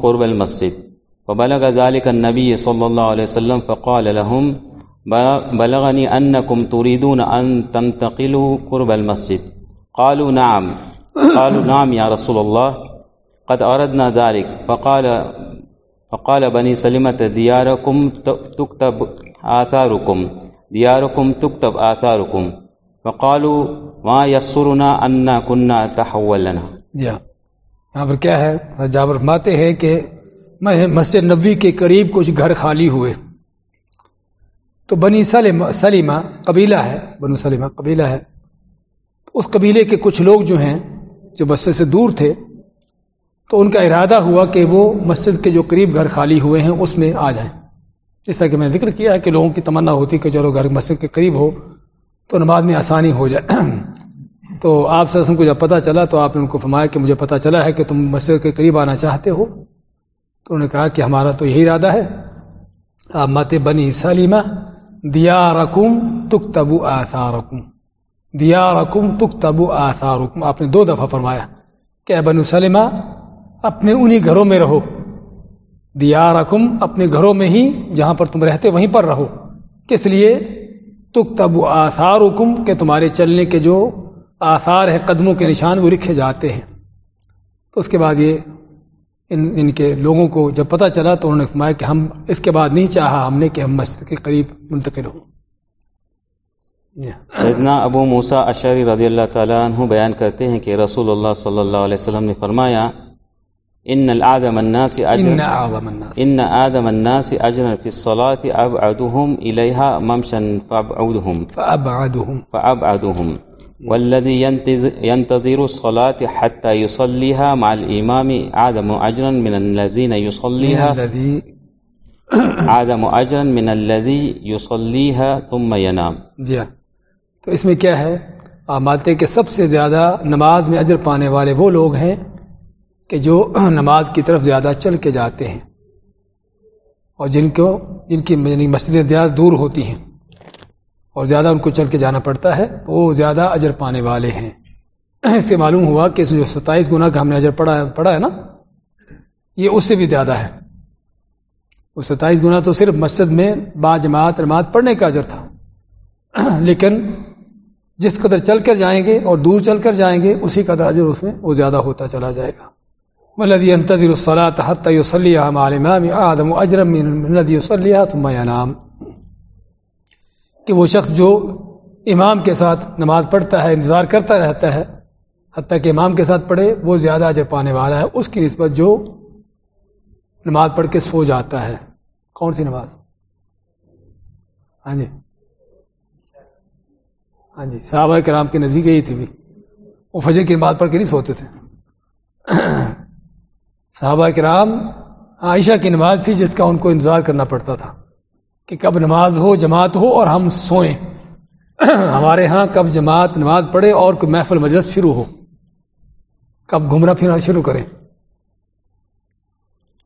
قرب المسجد۔ فبلغ ذلك النبي صلى الله عليه وسلم فقال لهم، بلغني أنكم تريدون أن تنتقلوا قرب المسجد. قالوا، نعم. قالوا، نعم يا رسول الله، قد أردنا ذلك. فقال فقال بني سلمة، دياركم تكتب آثاركم، دياركم تكتب آثاركم. فقالوا، ما يسرنا أن كنا تحولنا جی ہاں۔ یہاں پر کیا ہے؟ جابر فرماتے ہیں کہ میں مسجد نبوی کے قریب کچھ گھر خالی ہوئے۔ تو بنی سلم سلیمہ قبیلہ ہے، بنو سلیمہ قبیلہ ہے۔ اس قبیلے کے کچھ لوگ جو ہیں، جو مسجد سے دور تھے، تو ان کا ارادہ ہوا کہ وہ مسجد کے جو قریب گھر خالی ہوئے ہیں، اس میں آ جائیں۔ جیسا کہ میں ذکر کیا ہے کہ لوگوں کی تمنا ہوتی کہ چلو گھر مسجد کے قریب ہو، تو نماز میں آسانی ہو جائے۔ تو آپ سے کو جب پتہ چلا، تو آپ نے ان کو فرمایا کہ مجھے پتہ چلا ہے کہ تم مسجد کے قریب آنا چاہتے ہو۔ تو انہوں نے کہا کہ ہمارا تو یہی ارادہ ہے۔ آپ مت بنی سلیمہ دیا رقم تک تبو آسا رقم دیا رقم تک تبو آسا رقم آپ نے دو دفعہ فرمایا کہ اے بنو سلیمہ، اپنے انہی گھروں میں رہو۔ دیا رقم اپنے گھروں میں ہی جہاں پر تم رہتے وہیں پر رہو۔ کس لیے؟ تک تبو آثار حکم کہ تمہارے چلنے کے جو آثار ہے قدموں کے نشان، وہ لکھے جاتے ہیں۔ تو اس کے بعد یہ ان ان کے لوگوں کو جب پتہ چلا تو انہوں نے فرمایا کہ ہم اس کے بعد نہیں چاہا ہم نے کہ ہم مسجد کے قریب منتقل ہوں۔ سیدنا ابو موسا اشری رضی اللہ تعالیٰ عنہ بیان کرتے ہیں کہ رسول اللہ صلی اللہ علیہ وسلم نے فرمایا ان العادم الناس اجر ان آدم الناس۔ اجر في الصلاة ابعدهم اليها ممشا فابعدهم فابعدهم فابعدهم والذي ينتظر الصلاة حتى يصليها مع الإمام عدم أجرا من الذين يصليها عدم أجرا من الذي يصليها ثم ينام. جی ہاں۔ تو اس میں کیا ہے؟ آپ مانتے ہیں کہ سب سے زیادہ نماز میں اجر پانے والے وہ لوگ ہیں کہ جو نماز کی طرف زیادہ چل کے جاتے ہیں اور جن کو جن کی یعنی مسجدیں زیادہ دور ہوتی ہیں۔ اور زیادہ ان کو چل کے جانا پڑتا ہے، تو وہ زیادہ اجر پانے والے ہیں۔ اس سے معلوم ہوا کہ جو ستائیس گنا کا ہم نے اجر پڑھا ہے پڑھا ہے نا، یہ اس سے بھی زیادہ ہے۔ وہ ستائیس گنا تو صرف مسجد میں با جماعت، نماز پڑھنے کا اجر تھا۔ لیکن جس قدر چل کر جائیں گے اور دور چل کر جائیں گے، اسی قدر اجر اس میں وہ زیادہ ہوتا چلا جائے گا۔ ملدی انتظر الصلاۃ حتی یصلیها مع الامام آدم اجرا من الذي يصليها ثم ينام۔ کہ وہ شخص جو امام کے ساتھ نماز پڑھتا ہے، انتظار کرتا رہتا ہے، حتیٰ کہ امام کے ساتھ پڑھے، وہ زیادہ اجر پانے والا ہے۔ اس کی نسبت جو نماز پڑھ کے سو جاتا ہے۔ کون سی نماز؟ ہاں جی۔ ہاں جی صحابہ کرام کے نزدیک یہی تھی بھی۔ وہ فجر کی نماز پڑھ کے نہیں سوتے تھے۔ صحابہ کرام عائشہ کی نماز تھی جس کا ان کو انتظار کرنا پڑتا تھا۔ کہ کب نماز ہو، جماعت ہو اور ہم سوئیں۔ ہمارے ہاں کب جماعت نماز پڑھے اور کوئی محفل مجلس شروع ہو۔ کب گھومنا پھرنا شروع کرے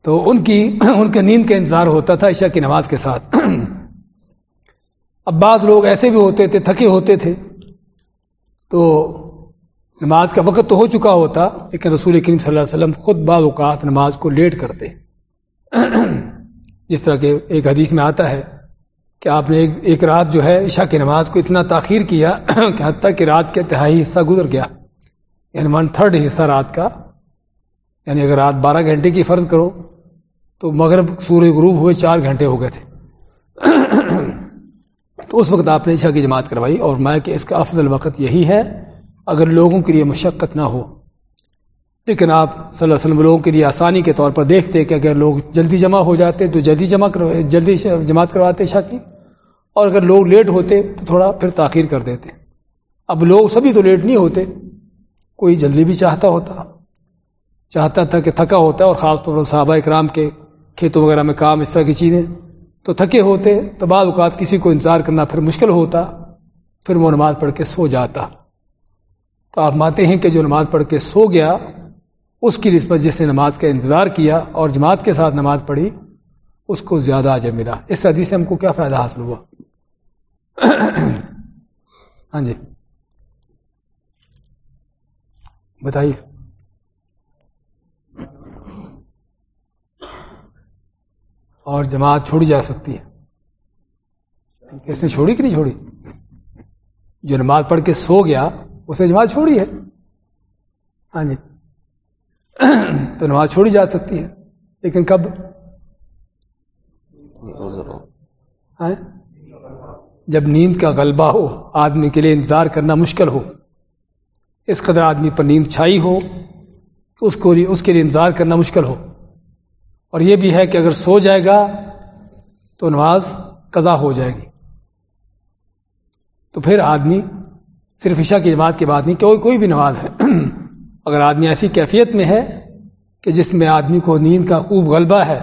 تو ان کی ان کے نیند کا انتظار ہوتا تھا عشاء کی نماز کے ساتھ۔ اب بعض لوگ ایسے بھی ہوتے تھے، تھکے ہوتے تھے۔ تو نماز کا وقت تو ہو چکا ہوتا، لیکن رسول کریم صلی اللہ علیہ وسلم خود بعض اوقات نماز کو لیٹ کرتے۔ جس طرح کہ ایک حدیث میں آتا ہے کہ آپ نے ایک ایک رات جو ہے عشاء کی نماز کو اتنا تاخیر کیا کہ حتیٰ کہ رات کے تہائی حصہ گزر گیا۔ یعنی ون تھرڈ حصہ رات کا۔ یعنی اگر رات بارہ گھنٹے کی فرض کرو تو مغرب سورج غروب ہوئے چار گھنٹے ہو گئے تھے۔ تو اس وقت آپ نے عشاء کی جماعت کروائی اور میں کہ اس کا افضل وقت یہی ہے اگر لوگوں کے لیے مشقت نہ ہو۔ لیکن آپ صلی اللہ علیہ وسلم لوگوں کے لیے آسانی کے طور پر دیکھتے کہ اگر لوگ جلدی جمع ہو جاتے تو جلدی جمع جلدی جماعت کرواتے عشاء کی۔ اور اگر لوگ لیٹ ہوتے تو تھوڑا پھر تاخیر کر دیتے۔ اب لوگ سبھی تو لیٹ نہیں ہوتے۔ کوئی جلدی بھی چاہتا ہوتا۔ چاہتا تھا کہ تھکا ہوتا اور خاص طور پر صحابہ اکرام کے کھیتوں وغیرہ میں کام اس طرح کی چیزیں۔ تو تھکے ہوتے تو بعض اوقات کسی کو انتظار کرنا پھر مشکل ہوتا۔ پھر وہ نماز پڑھ کے سو جاتا۔ تو آپ مانتے ہیں کہ جو نماز پڑھ کے سو گیا اس کی نسبت جس نے نماز کا انتظار کیا اور جماعت کے ساتھ نماز پڑھی، اس کو زیادہ آج ملا۔ اس حدیث سے ہم کو کیا فائدہ حاصل ہوا؟ ہاں جی۔ بتائیے۔ اور جماعت چھوڑی جا سکتی ہے۔ کس نے چھوڑی کہ نہیں چھوڑی؟ جو نماز پڑھ کے سو گیا، اسے جماعت چھوڑی ہے۔ ہاں جی۔ تو نماز چھوڑی جا سکتی ہے۔ لیکن کب؟ جب نیند کا غلبہ ہو آدمی کے لیے انتظار کرنا مشکل ہو۔ اس قدر آدمی پر نیند چھائی ہو اس کو اس کے لیے انتظار کرنا مشکل ہو۔ اور یہ بھی ہے کہ اگر سو جائے گا تو نماز قضا ہو جائے گی۔ تو پھر آدمی صرف عشاء کی جماعت کی بات نہیں کہ کوئی بھی نماز ہے۔ اگر آدمی ایسی کیفیت میں ہے کہ جس میں آدمی کو نیند کا خوب غلبہ ہے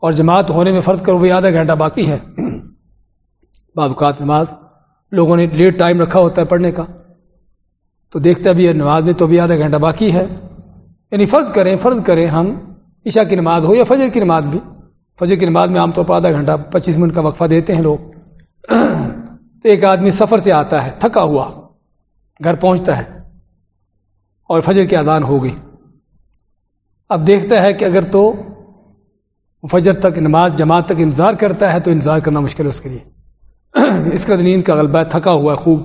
اور جماعت ہونے میں فرض کرو وہ آدھا گھنٹہ باقی ہے، بعض اوقات نماز لوگوں نے لیٹ ٹائم رکھا ہوتا ہے پڑھنے کا، تو دیکھتے بھی نماز میں تو بھی آدھا گھنٹہ باقی ہے۔ یعنی فرض کریں فرض کریں ہم عشاء کی نماز ہو یا فجر کی نماز بھی۔ فجر کی نماز میں عام طور پر آدھا گھنٹہ پچیس منٹ کا وقفہ دیتے ہیں لوگ۔ تو ایک آدمی سفر سے آتا ہے، تھکا ہوا، گھر پہنچتا ہے۔ اور فجر کی اذان ہو گئی۔ اب دیکھتا ہے کہ اگر تو فجر تک نماز جماعت تک انتظار کرتا ہے تو انتظار کرنا مشکل ہے اس کے لیے۔ اس کا نیند کا غلبہ تھکا ہوا ہے خوب۔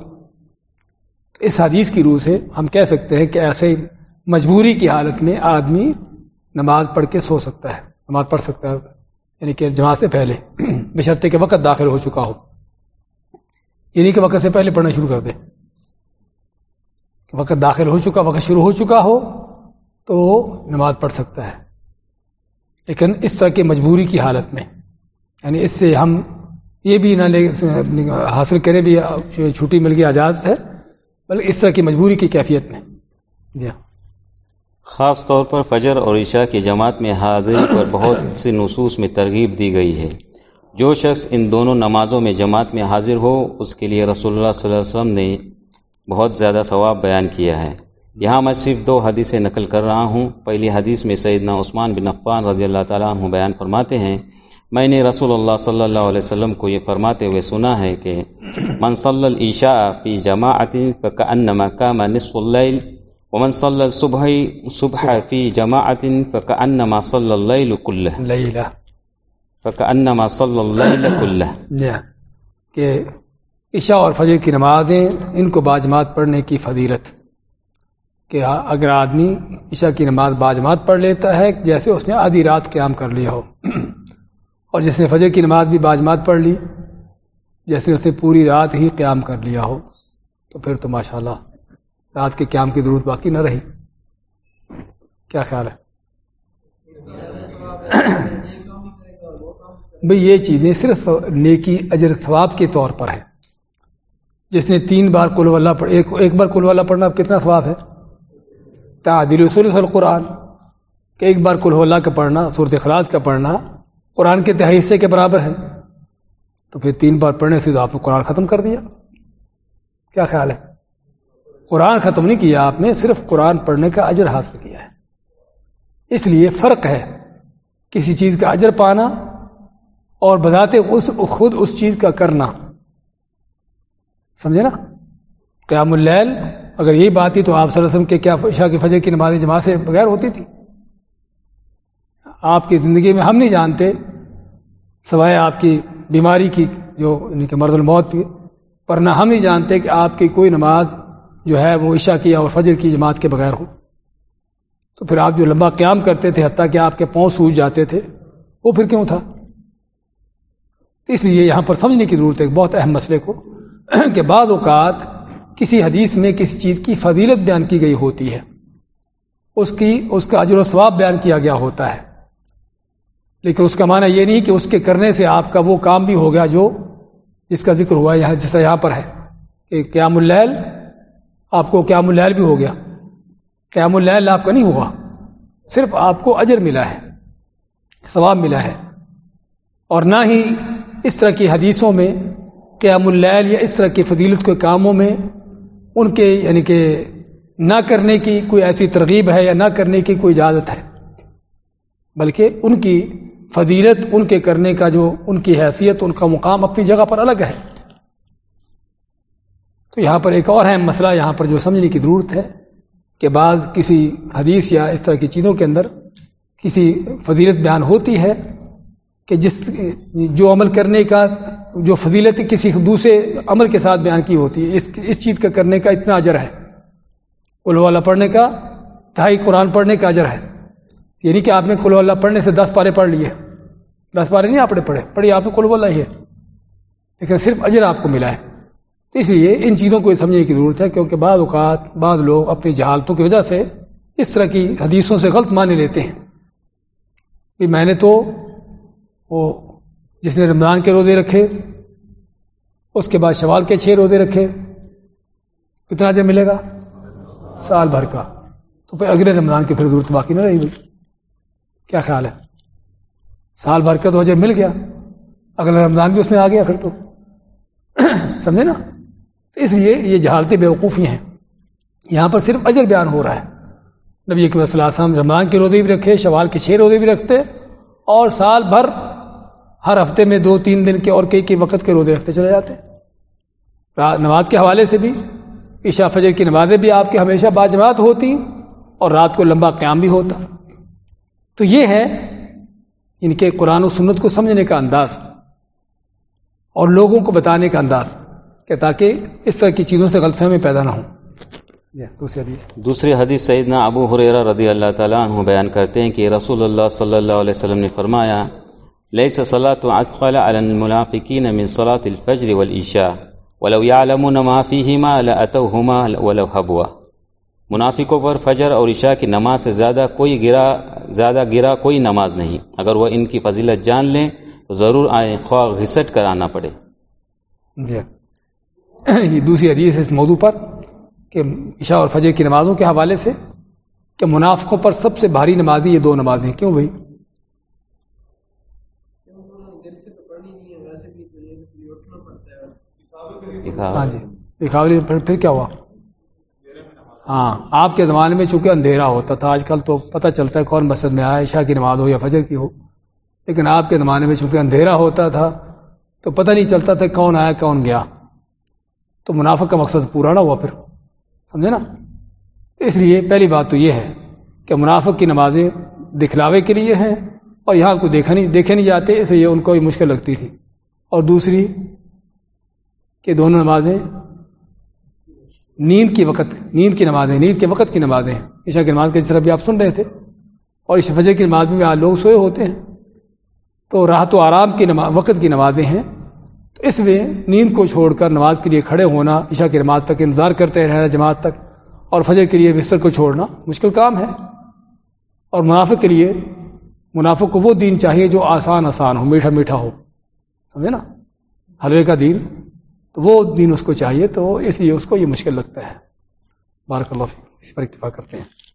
اس حدیث کی روح سے ہم کہہ سکتے ہیں کہ ایسے مجبوری کی حالت میں آدمی نماز پڑھ کے سو سکتا ہے۔ نماز پڑھ سکتا ہے یعنی کہ جماعت سے پہلے۔ بشرطے کے وقت داخل ہو چکا ہو۔ یعنی کہ وقت سے پہلے پڑھنا شروع کر دے۔ وقت داخل ہو چکا وقت شروع ہو چکا ہو تو نماز پڑھ سکتا ہے۔ لیکن اس طرح کی مجبوری کی حالت میں یعنی اس سے ہم یہ بھی نہ لے حاصل کریں بھی چھٹی مل گئی اجازت ہے بلکہ اس طرح کی مجبوری کی کیفیت میں۔ جی ہاں۔ خاص طور پر فجر اور عشاء کی جماعت میں حاضری پر بہت سے نصوص میں ترغیب دی گئی ہے۔ جو شخص ان دونوں نمازوں میں جماعت میں حاضر ہو اس کے لیے رسول اللہ صلی اللہ علیہ وسلم نے بہت زیادہ ثواب بیان کیا ہے۔ یہاں میں صرف دو حدیثیں نقل کر رہا ہوں۔ پہلی حدیث میں سیدنا عثمان بن عفان رضی اللہ تعالیٰ عنہ بیان فرماتے ہیں میں نے رسول اللہ صلی اللہ علیہ وسلم کو یہ فرماتے ہوئے سنا ہے کہ من صلی العشاء فی جماعت فکأنما کام نصف اللیل ومن صلی الصبح صبح فی جماعت فکأنما صلی اللیل کلہ۔ لیلہ۔ فکأنما صلی اللیل کلہ۔ کہ عشاء اور فجر کی نمازیں، ان کو باجماعت پڑھنے کی فضیلت کہ اگر آدمی عشاء کی نماز باجماعت پڑھ لیتا ہے، جیسے اس نے آدھی رات قیام کر لیا ہو۔ اور جس نے فجر کی نماز بھی باجماعت پڑھ لی، جیسے اس نے پوری رات ہی قیام کر لیا ہو، تو پھر تو ماشاء اللہ رات کے قیام کی ضرورت باقی نہ رہی۔ کیا خیال ہے؟ بھئی یہ چیزیں صرف نیکی اجر ثواب کے طور پر ہیں۔ جس نے تین بار کل اللہ پڑھ ایک ایک بار کل اللہ پڑھنا کتنا ثواب ہے؟ تعدیل رسول القرآن، کہ ایک بار کل اللہ کا پڑھنا صورت اخلاص کا پڑھنا، قرآن کے تہائی حصے کے برابر ہے۔ تو پھر تین بار پڑھنے سے آپ نے قرآن ختم کر دیا۔ کیا خیال ہے؟ قرآن ختم نہیں کیا، آپ نے صرف قرآن پڑھنے کا اجر حاصل کیا ہے۔ اس لیے فرق ہے کسی چیز کا اجر پانا اور بذات اس خود اس چیز کا کرنا۔ سمجھے نا؟ قیام اللیل، اگر یہی بات تھی تو آپ صلی اللہ علیہ وسلم کے کیا عشاء کی فجر کی نماز جماعت سے بغیر ہوتی تھی؟ آپ کی زندگی میں ہم نہیں جانتے، سوائے آپ کی بیماری کی جو یعنی کہ مرض الموت کی پر نہ ہم نہیں جانتے کہ آپ کی کوئی نماز جو ہے وہ عشاء کی اور فجر کی جماعت کے بغیر ہو۔ تو پھر آپ جو لمبا قیام کرتے تھے، حتیٰ کہ آپ کے پاؤں سوج جاتے تھے، وہ پھر کیوں تھا؟ تو اس لیے یہاں پر سمجھنے کی ضرورت ہے بہت اہم مسئلے کو۔ کہ بعض اوقات کسی حدیث میں کسی چیز کی فضیلت بیان کی گئی ہوتی ہے۔ اس کی، اس کا اجر و ثواب بیان کیا گیا ہوتا ہے۔ لیکن اس کا معنی یہ نہیں کہ اس کے کرنے سے آپ کا وہ کام بھی ہو گیا جو جس کا ذکر ہوا یہاں، جیسا یہاں پر ہے کہ قیام اللیل آپ کو قیام اللیل بھی ہو گیا۔ قیام اللیل آپ کا نہیں ہوا، صرف آپ کو اجر ملا ہے، ثواب ملا ہے۔ اور نہ ہی اس طرح کی حدیثوں میں قیام اللیل یا اس طرح کی فضیلت کے کاموں میں ان کے یعنی کہ نہ کرنے کی کوئی ایسی ترغیب ہے یا نہ کرنے کی کوئی اجازت ہے۔ بلکہ ان کی فضیلت، ان کے کرنے کا جو ان کی حیثیت، ان کا مقام اپنی جگہ پر الگ ہے۔ تو یہاں پر ایک اور اہم مسئلہ یہاں پر جو سمجھنے کی ضرورت ہے کہ بعض کسی حدیث یا اس طرح کی چیزوں کے اندر کسی فضیلت بیان ہوتی ہے کہ جس جو عمل کرنے کا جو فضیلت کسی دوسرے عمل کے ساتھ بیان کی ہوتی ہے، اس اس چیز کا کرنے کا اتنا اجر ہے۔ والا پڑھنے کا ڈھائی قرآن پڑھنے کا اجر ہے۔ یعنی کہ آپ نے کلو اللہ پڑھنے سے دس پارے پڑھ لیے۔ دس پارے نہیں آپ نے پڑھے پڑھی آپ نے کلو اللہ ہی ہے۔ لیکن صرف اجر آپ کو ملا ہے۔ تو اس لیے ان چیزوں کو سمجھنے کی ضرورت ہے، کیونکہ بعض اوقات بعض لوگ اپنی جہالتوں کی وجہ سے اس طرح کی حدیثوں سے غلط مانے لیتے ہیں۔ کہ میں نے تو وہ جس نے رمضان کے روزے رکھے، اس کے بعد شوال کے چھ روزے رکھے، کتنا جب ملے گا؟ سال بھر کا۔ تو پھر اگلے رمضان کی پھر ضرورت باقی نہ رہی ہوئی۔ کیا خیال ہے؟ سال بھر کا تو اجر مل گیا اگلا رمضان بھی اس میں آ گیا پھر تو۔ سمجھے نا؟ تو اس لیے یہ جہالتیں بے وقوفی ہیں۔ یہاں پر صرف اجر بیان ہو رہا ہے۔ نبی صلی اللہ علیہ وسلم رمضان کے روزے بھی رکھے، شوال کے چھ روزے بھی رکھتے اور سال بھر ہر ہفتے میں دو تین دن کے اور کئی کئی وقت کے روزے رکھتے چلے جاتے ہیں۔ نماز کے حوالے سے بھی، عشاء فجر کی نمازیں بھی آپ کے ہمیشہ باجماعت ہوتی اور رات کو لمبا قیام بھی ہوتا۔ تو یہ ہے ان کے قرآن و سنت کو سمجھنے کا انداز اور لوگوں کو بتانے کا انداز کہ تاکہ اس طرح کی چیزوں سے غلط فہمی پیدا نہ ہوں دوسری حدیث۔ دوسری حدیث سیدنا ابو حریرہ رضی اللہ تعالیٰ عنہ بیان کرتے ہیں کہ رسول اللہ صلی اللہ علیہ وسلم نے فرمایا ليس صلاة أثقل على المنافقين من صلاة الفجر والعشاء، ولو يعلمون ما فيهما لأتوهما ولو حبوا منافقوں پر فجر اور عشاء کی نماز سے زیادہ کوئی گرا، زیادہ گرا کوئی نماز نہیں۔ اگر وہ ان کی فضیلت جان لیں، تو ضرور آئیں خواہ گھسٹ کر آنا پڑے یہ دوسری حدیث ہے اس موضوع پر کہ عشاء اور فجر کی نمازوں کے حوالے سے کہ منافقوں پر سب سے بھاری نمازی یہ دو نمازیں کیوں بھائی؟ ہاں جی۔ دکھاولی جی، پھر کیا ہوا؟ ہاں آپ کے زمانے میں چونکہ اندھیرا ہوتا تھا، آج کل تو پتہ چلتا ہے کون مسجد میں آئے عشاء کی نماز ہو یا فجر کی ہو۔ لیکن آپ کے زمانے میں چونکہ اندھیرا ہوتا تھا، تو پتہ نہیں چلتا تھا کون آیا، کون گیا۔ تو منافع کا مقصد پورا نہ ہوا پھر۔ سمجھے نا؟ اس لیے پہلی بات تو یہ ہے کہ منافق کی نمازیں دکھلاوے کے لیے ہیں اور یہاں کو دیکھا نہیں، دیکھے نہیں جاتے، اس لیے ان کو بھی مشکل لگتی تھی۔ اور دوسری کہ دونوں نمازیں نیند کی وقت، نیند کی نمازیں، نیند کے وقت کی نمازیں عشاء کی نماز کے جس طرح بھی آپ سن رہے تھے، اور اس فجر کی نماز میں لوگ سوئے ہوتے ہیں، تو راحت و آرام کی نماز وقت کی نمازیں ہیں۔ تو اس میں نیند کو چھوڑ کر نماز کے لیے کھڑے ہونا، عشاء کی نماز تک انتظار کرتے رہنا، جماعت تک، اور فجر کے لیے بستر کو چھوڑنا مشکل کام ہے۔ اور منافع کے لیے، منافق کو وہ دین چاہیے جو آسان آسان ہو، میٹھا میٹھا ہو، سمجھے نا؟ حلوے کا دین۔ وہ دین اس کو چاہیے تو اس لیے اس کو یہ مشکل لگتا ہے۔ بارک اللہ فی اس پر اتفاق کرتے ہیں۔